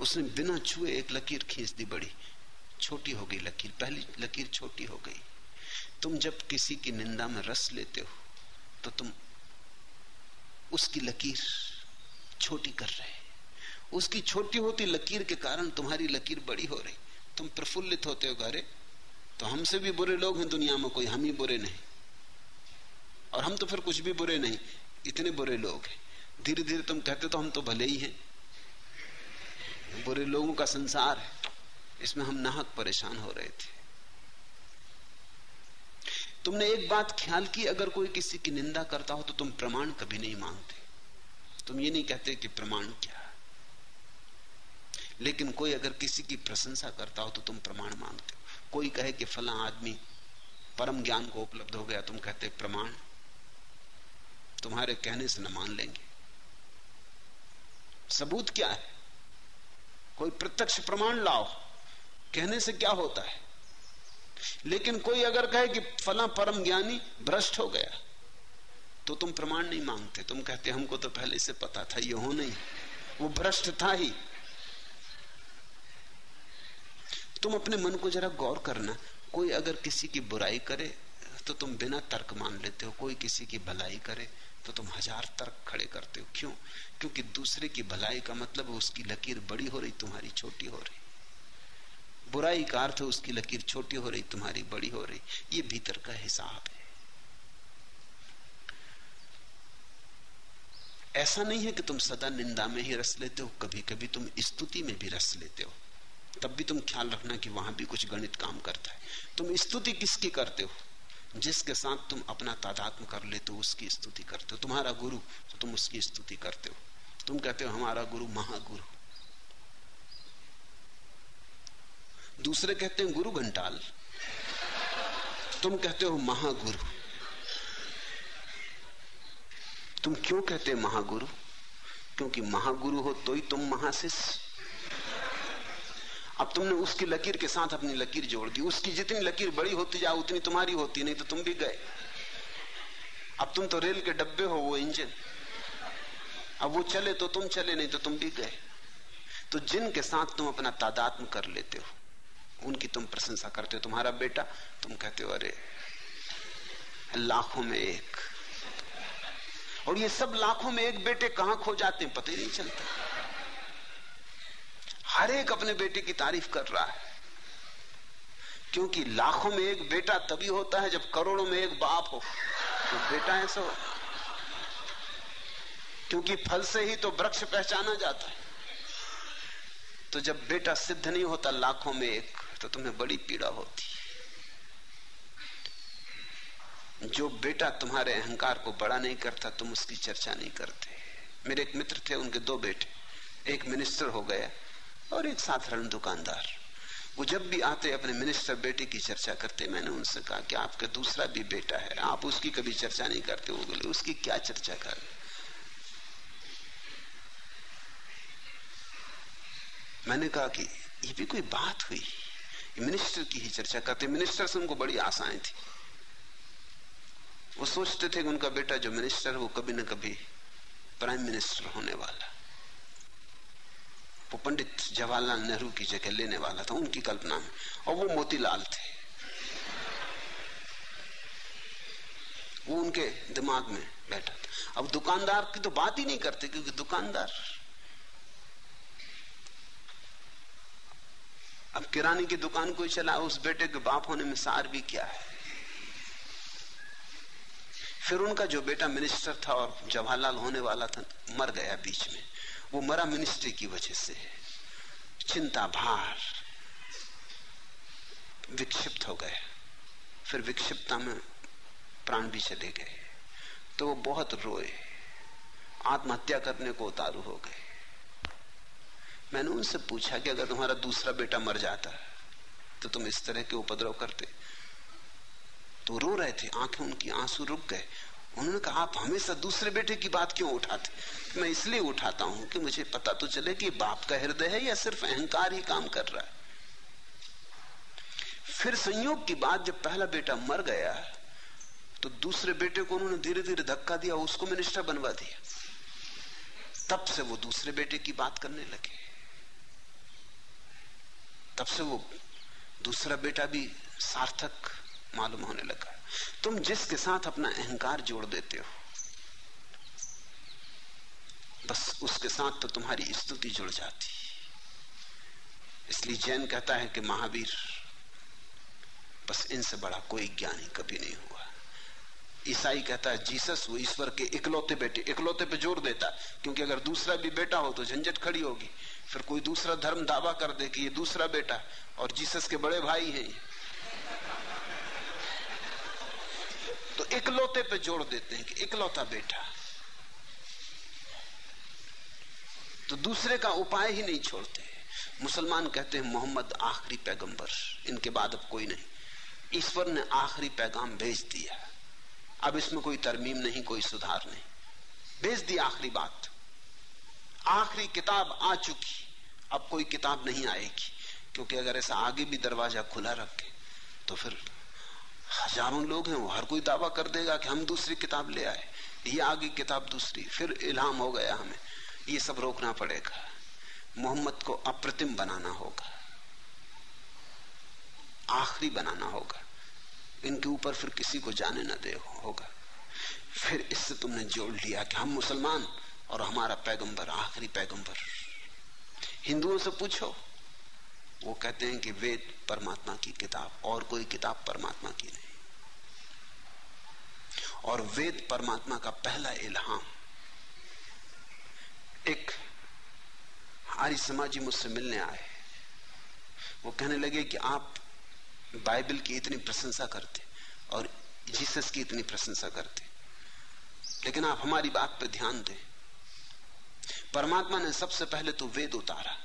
उसने बिना छुए एक लकीर खींच दी बड़ी। छोटी हो गई लकीर, पहली लकीर छोटी हो गई। तुम जब किसी की निंदा में रस लेते हो तो तुम उसकी लकीर छोटी कर रहे उसकी छोटी होती लकीर के कारण तुम्हारी लकीर बड़ी हो रही। तुम प्रफुल्लित होते हो घरे तो हमसे भी बुरे लोग हैं दुनिया में कोई, हम ही बुरे नहीं। और हम तो फिर कुछ भी बुरे नहीं, इतने बुरे लोग हैं। धीरे धीरे तुम कहते तो हम तो भले ही हैं। बुरे लोगों का संसार है, इसमें हम नाहक परेशान हो रहे थे। तुमने एक बात ख्याल की, अगर कोई किसी की निंदा करता हो तो तुम प्रमाण कभी नहीं मांगते। तुम ये नहीं कहते कि प्रमाण क्या लेकिन कोई अगर किसी की प्रशंसा करता हो तो तुम प्रमाण मांगते कोई कहे कि फला आदमी परम ज्ञान को उपलब्ध हो गया, तुम कहते प्रमाण। तुम्हारे कहने से न मान लेंगे। सबूत क्या है? कोई प्रत्यक्ष प्रमाण लाओ, कहने से क्या होता है? लेकिन कोई अगर कहे कि फला परम ज्ञानी भ्रष्ट हो गया तो तुम प्रमाण नहीं मांगते। तुम कहते, हमको तो पहले से पता था, ये हो नहीं। वो भ्रष्ट था ही। तुम अपने मन को जरा गौर करना। कोई अगर किसी की बुराई करे तो तुम बिना तर्क मान लेते हो। कोई किसी की भलाई करे तो तुम हज़ार तर्क खड़े करते हो। क्यों? क्योंकि दूसरे की भलाई का मतलब उसकी लकीर बड़ी हो रही, तुम्हारी छोटी हो रही। बुराई का अर्थ उसकी लकीर छोटी हो रही, तुम्हारी बड़ी हो रही। ये भीतर का हिसाब है। ऐसा नहीं है कि तुम सदा निंदा में ही रस लेते हो कभी कभी तुम स्तुति में भी रस लेते हो। तब भी तुम ख्याल रखना कि वहाँ भी कुछ गणित काम करता है। तुम स्तुति किसकी करते हो? जिसके साथ तुम अपना तादात्म कर लेते हो, उसकी स्तुति करते हो। तुम्हारा गुरु तो तुम उसकी स्तुति करते हो। तुम कहते हो, हमारा गुरु महागुरु। दूसरे कहते हैं, गुरु घंटाल। तुम कहते हो, महागुरु। तुम क्यों कहते महागुरु? क्योंकि महागुरु हो तो ही तुम महाशिष्य। अब तुमने उसकी लकीर के साथ अपनी लकीर जोड़ दी। उसकी जितनी लकीर बड़ी होती जाए, उतनी तुम्हारी होती, नहीं तो तुम भी गए। अब तुम तो रेल के डब्बे हो, वो इंजन। अब वो चले तो तुम चले, नहीं तो तुम भी गए। तो जिनके साथ तुम अपना तादात्म कर लेते हो, उनकी तुम प्रशंसा करते हो। तुम्हारा बेटा, तुम कहते हो, अरे, लाखों में एक। और ये सब लाखों में एक बेटे कहाँ खो जाते हैं? पता ही नहीं चलता। हर एक अपने बेटे की तारीफ़ कर रहा है। क्योंकि लाखों में एक बेटा तभी होता है जब करोड़ों में एक बाप हो। तो बेटा ऐसा हो। क्योंकि फल से ही तो वृक्ष पहचाना जाता है। तो जब बेटा सिद्ध नहीं होता लाखों में एक तो तुम्हें बड़ी पीड़ा होती जो बेटा तुम्हारे अहंकार को बड़ा नहीं करता, तुम उसकी चर्चा नहीं करते। मेरे एक मित्र थे, उनके दो बेटे। एक मिनिस्टर हो गया। और एक साधारण दुकानदार। वो जब भी आते अपने मिनिस्टर बेटे की चर्चा करते मैंने उनसे कहा कि आपका दूसरा भी बेटा है, आप उसकी कभी चर्चा नहीं करते वो बोले, उसकी क्या चर्चा कर? मैंने कहा कि, ये भी कोई बात हुई? मिनिस्टर की ही चर्चा करते मिनिस्टर से उनको बड़ी आशाएँ थी। वो सोचते थे कि उनका बेटा जो मिनिस्टर वो कभी ना कभी प्राइम मिनिस्टर होने वाला वो पंडित जवाहरलाल नेहरू की जगह लेने वाला था, उनकी कल्पना में। और वो मोतीलाल थे। वो उनके दिमाग में बैठा था। अब दुकानदार की तो बात ही नहीं करते, क्योंकि दुकानदार अब किराने की दुकान कोई चला, उस बेटे के बाप होने में सार भी क्या है? फिर उनका जो बेटा मिनिस्टर था और जवाहरलाल होने वाला था, मर गया बीच में। वो मरा मिनिस्ट्री की वजह से है चिंता भार विक्षिप्त हो गए। फिर विक्षिप्तता में प्राण भी चले गए। तो वो बहुत रोए। आत्महत्या करने को उतारू हो गए। मैंने उनसे पूछा कि अगर तुम्हारा दूसरा बेटा मर जाता तो तुम इस तरह के उपद्रव करते? तो रो रहे थे। आँखें उनकी आँसू रुक गए। उन्होंने कहा, आप हमेशा दूसरे बेटे की बात क्यों उठाते? मैं इसलिए उठाता हूँ कि मुझे पता तो चले कि बाप का हृदय है या सिर्फ़ अहंकार ही काम कर रहा है। फिर संयोग की बात, जब पहला बेटा मर गया तो दूसरे बेटे को उन्होंने धीरे धीरे धक्का दिया, उसको मिनिस्टर बनवा दिया तब से वो दूसरे बेटे की बात करने लगे। तब से वो दूसरा बेटा भी सार्थक मालूम होने लगा। तुम जिसके साथ अपना अहंकार जोड़ देते हो, बस उसके साथ तो तुम्हारी स्तुति जुड़ जाती इसलिए जैन कहता है कि महावीर, बस इनसे बड़ा कोई ज्ञानी कभी नहीं हुआ। ईसाई कहता है, जीसस, वो ईश्वर के इकलौते बेटे, इकलौते पे ज़ोर देता क्योंकि अगर दूसरा भी बेटा हो तो झंझट खड़ी होगी। फिर कोई दूसरा धर्म दावा कर दे कि ये दूसरा बेटा और जीसस के बड़े भाई हैं तो इकलौते पे जोड़ देते हैं कि इकलौता बेटा। तो दूसरे का उपाय ही नहीं छोड़ते। मुसलमान कहते हैं, मोहम्मद आखिरी पैगंबर। इनके बाद अब कोई नहीं। ईश्वर ने आखिरी पैगाम भेज दिया। अब इसमें कोई तरमीम नहीं, कोई सुधार नहीं। भेज दी आखिरी बात। आखिरी किताब आ चुकी। अब कोई किताब नहीं आएगी, क्योंकि अगर ऐसा आगे भी दरवाज़ा खुला रखे तो फिर हज़ारों लोग हैं, वो हर कोई दावा कर देगा कि हम दूसरी किताब ले आए। ये आगे किताब दूसरी, फिर इल्हाम हो गया हमें। ये सब रोकना पड़ेगा। मोहम्मद को अप्रतिम बनाना होगा। आखिरी बनाना होगा। इनके ऊपर फिर किसी को जाने ना दे होगा। फिर इससे तुमने जोड़ लिया कि हम मुसलमान और हमारा पैगंबर, आखिरी पैगंबर। हिंदुओं से पूछो। वो कहते हैं कि वेद परमात्मा की किताब, और कोई किताब परमात्मा की नहीं। और वेद परमात्मा का पहला इल्हाम। एक आर्य समाजी मुझसे मिलने आए। वो कहने लगे कि आप बाइबल की इतनी प्रशंसा करते और जीसस की इतनी प्रशंसा करते। लेकिन आप हमारी बात पर ध्यान दें। परमात्मा ने सबसे पहले तो वेद उतारा।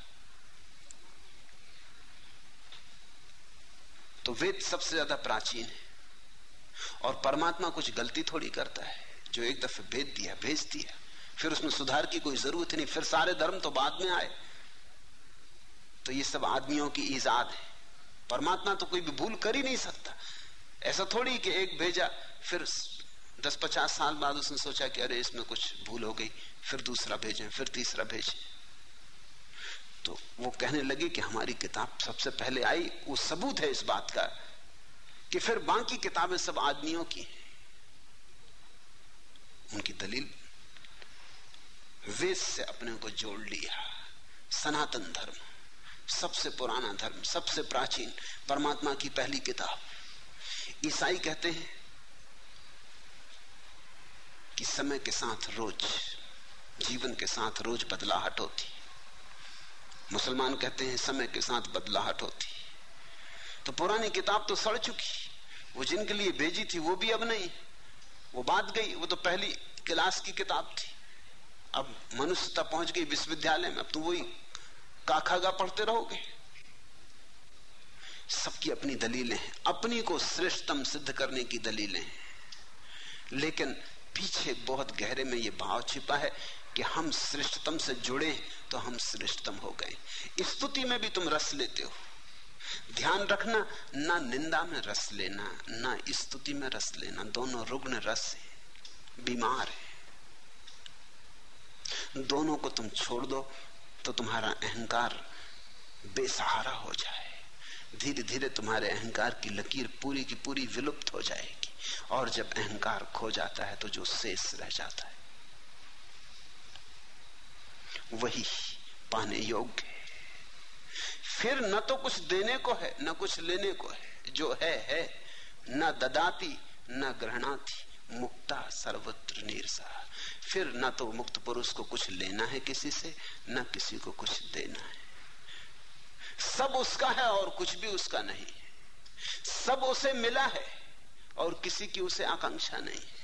तो वेद सबसे ज़्यादा प्राचीन है। और परमात्मा कुछ गलती थोड़ी करता है, जो एक दफे भेज दिया भेज दिया। फिर उसमें सुधार की कोई ज़रूरत नहीं, फिर सारे धर्म तो बाद में आए। तो ये सब आदमियों की ईजाद है। परमात्मा तो कोई भी भूल कर ही नहीं सकता। ऐसा थोड़ी कि एक भेजा, फिर दस पचास साल बाद उसने सोचा कि अरे, इसमें कुछ भूल हो गई, फिर दूसरा भेजे, फिर तीसरा भेजे। तो वो कहने लगे कि हमारी किताब सबसे पहले आई, वो सबूत है इस बात का। कि फिर बाकी किताबें सब आदमियों की हैं। उनकी दलील, वेद से अपने को जोड़ लिया। सनातन धर्म, सबसे पुराना धर्म, सबसे प्राचीन परमात्मा की पहली किताब। ईसाई कहते हैं कि समय के साथ रोज, जीवन के साथ रोज बदलाहट होती। मुसलमान कहते हैं समय के साथ बदलाहट होती। तो पुरानी किताब तो सड़ चुकी। वो जिनके लिए भेजी थी, वो भी अब नहीं। वो बात गई, वो तो पहली क्लास की किताब थी। अब मनुष्यता पहुँच गई विश्वविद्यालय में, अब तो वही काखागा पढ़ते रहोगे। सबकी अपनी दलीलें हैं, अपनी को श्रेष्ठतम सिद्ध करने की दलीलें हैं। लेकिन पीछे बहुत गहरे में यह भाव छिपा है कि हम श्रेष्ठतम से जुड़े तो हम श्रेष्ठतम हो गए। स्तुति में भी तुम रस लेते हो। ध्यान रखना, ना निंदा में रस लेना, ना स्तुति में रस लेना, दोनों रुग्ण रस है, बीमार है। दोनों को तुम छोड़ दो तो तुम्हारा अहंकार बेसहारा हो जाए। धीरे धीरे तुम्हारे अहंकार की लकीर पूरी की पूरी विलुप्त हो जाएगी। और जब अहंकार खो जाता है तो जो शेष रह जाता है, वही पाने योग्य फिर न तो कुछ देने को है, न कुछ लेने को है। जो है है। न ददाती, न ग्रहणाती, मुक्ता सर्वत्र नीरसा। फिर न तो मुक्त पुरुष को कुछ लेना है किसी से, न किसी को कुछ देना है। सब उसका है और कुछ भी उसका नहीं। सब उसे मिला है और किसी की उसे आकांक्षा नहीं। है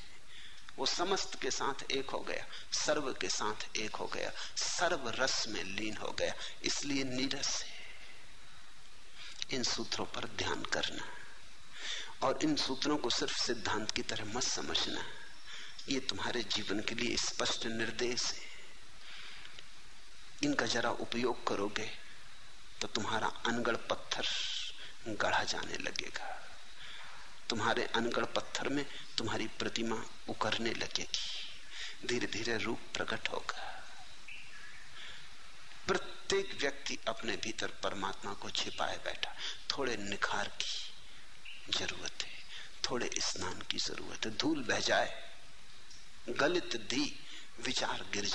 वो समस्त के साथ एक हो गया, सर्व के साथ एक हो गया, सर्व रस में लीन हो गया, इसलिए नीरस है। इन सूत्रों पर ध्यान करना और इन सूत्रों को सिर्फ़ सिद्धांत की तरह मत समझना। ये तुम्हारे जीवन के लिए स्पष्ट निर्देश है। इनका जरा उपयोग करोगे तो तुम्हारा अनगढ़ पत्थर गढ़ा जाने लगेगा। तुम्हारे अनगढ़ पत्थर में तुम्हारी प्रतिमा उकरने लगेगी। धीरे धीरे रूप प्रकट होगा। प्रत्येक व्यक्ति अपने भीतर परमात्मा को छिपाए बैठा। थोड़े निखार की ज़रूरत है, थोड़े स्नान की ज़रूरत है, धूल बह जाए, गलित दी, विचार गिर जाए।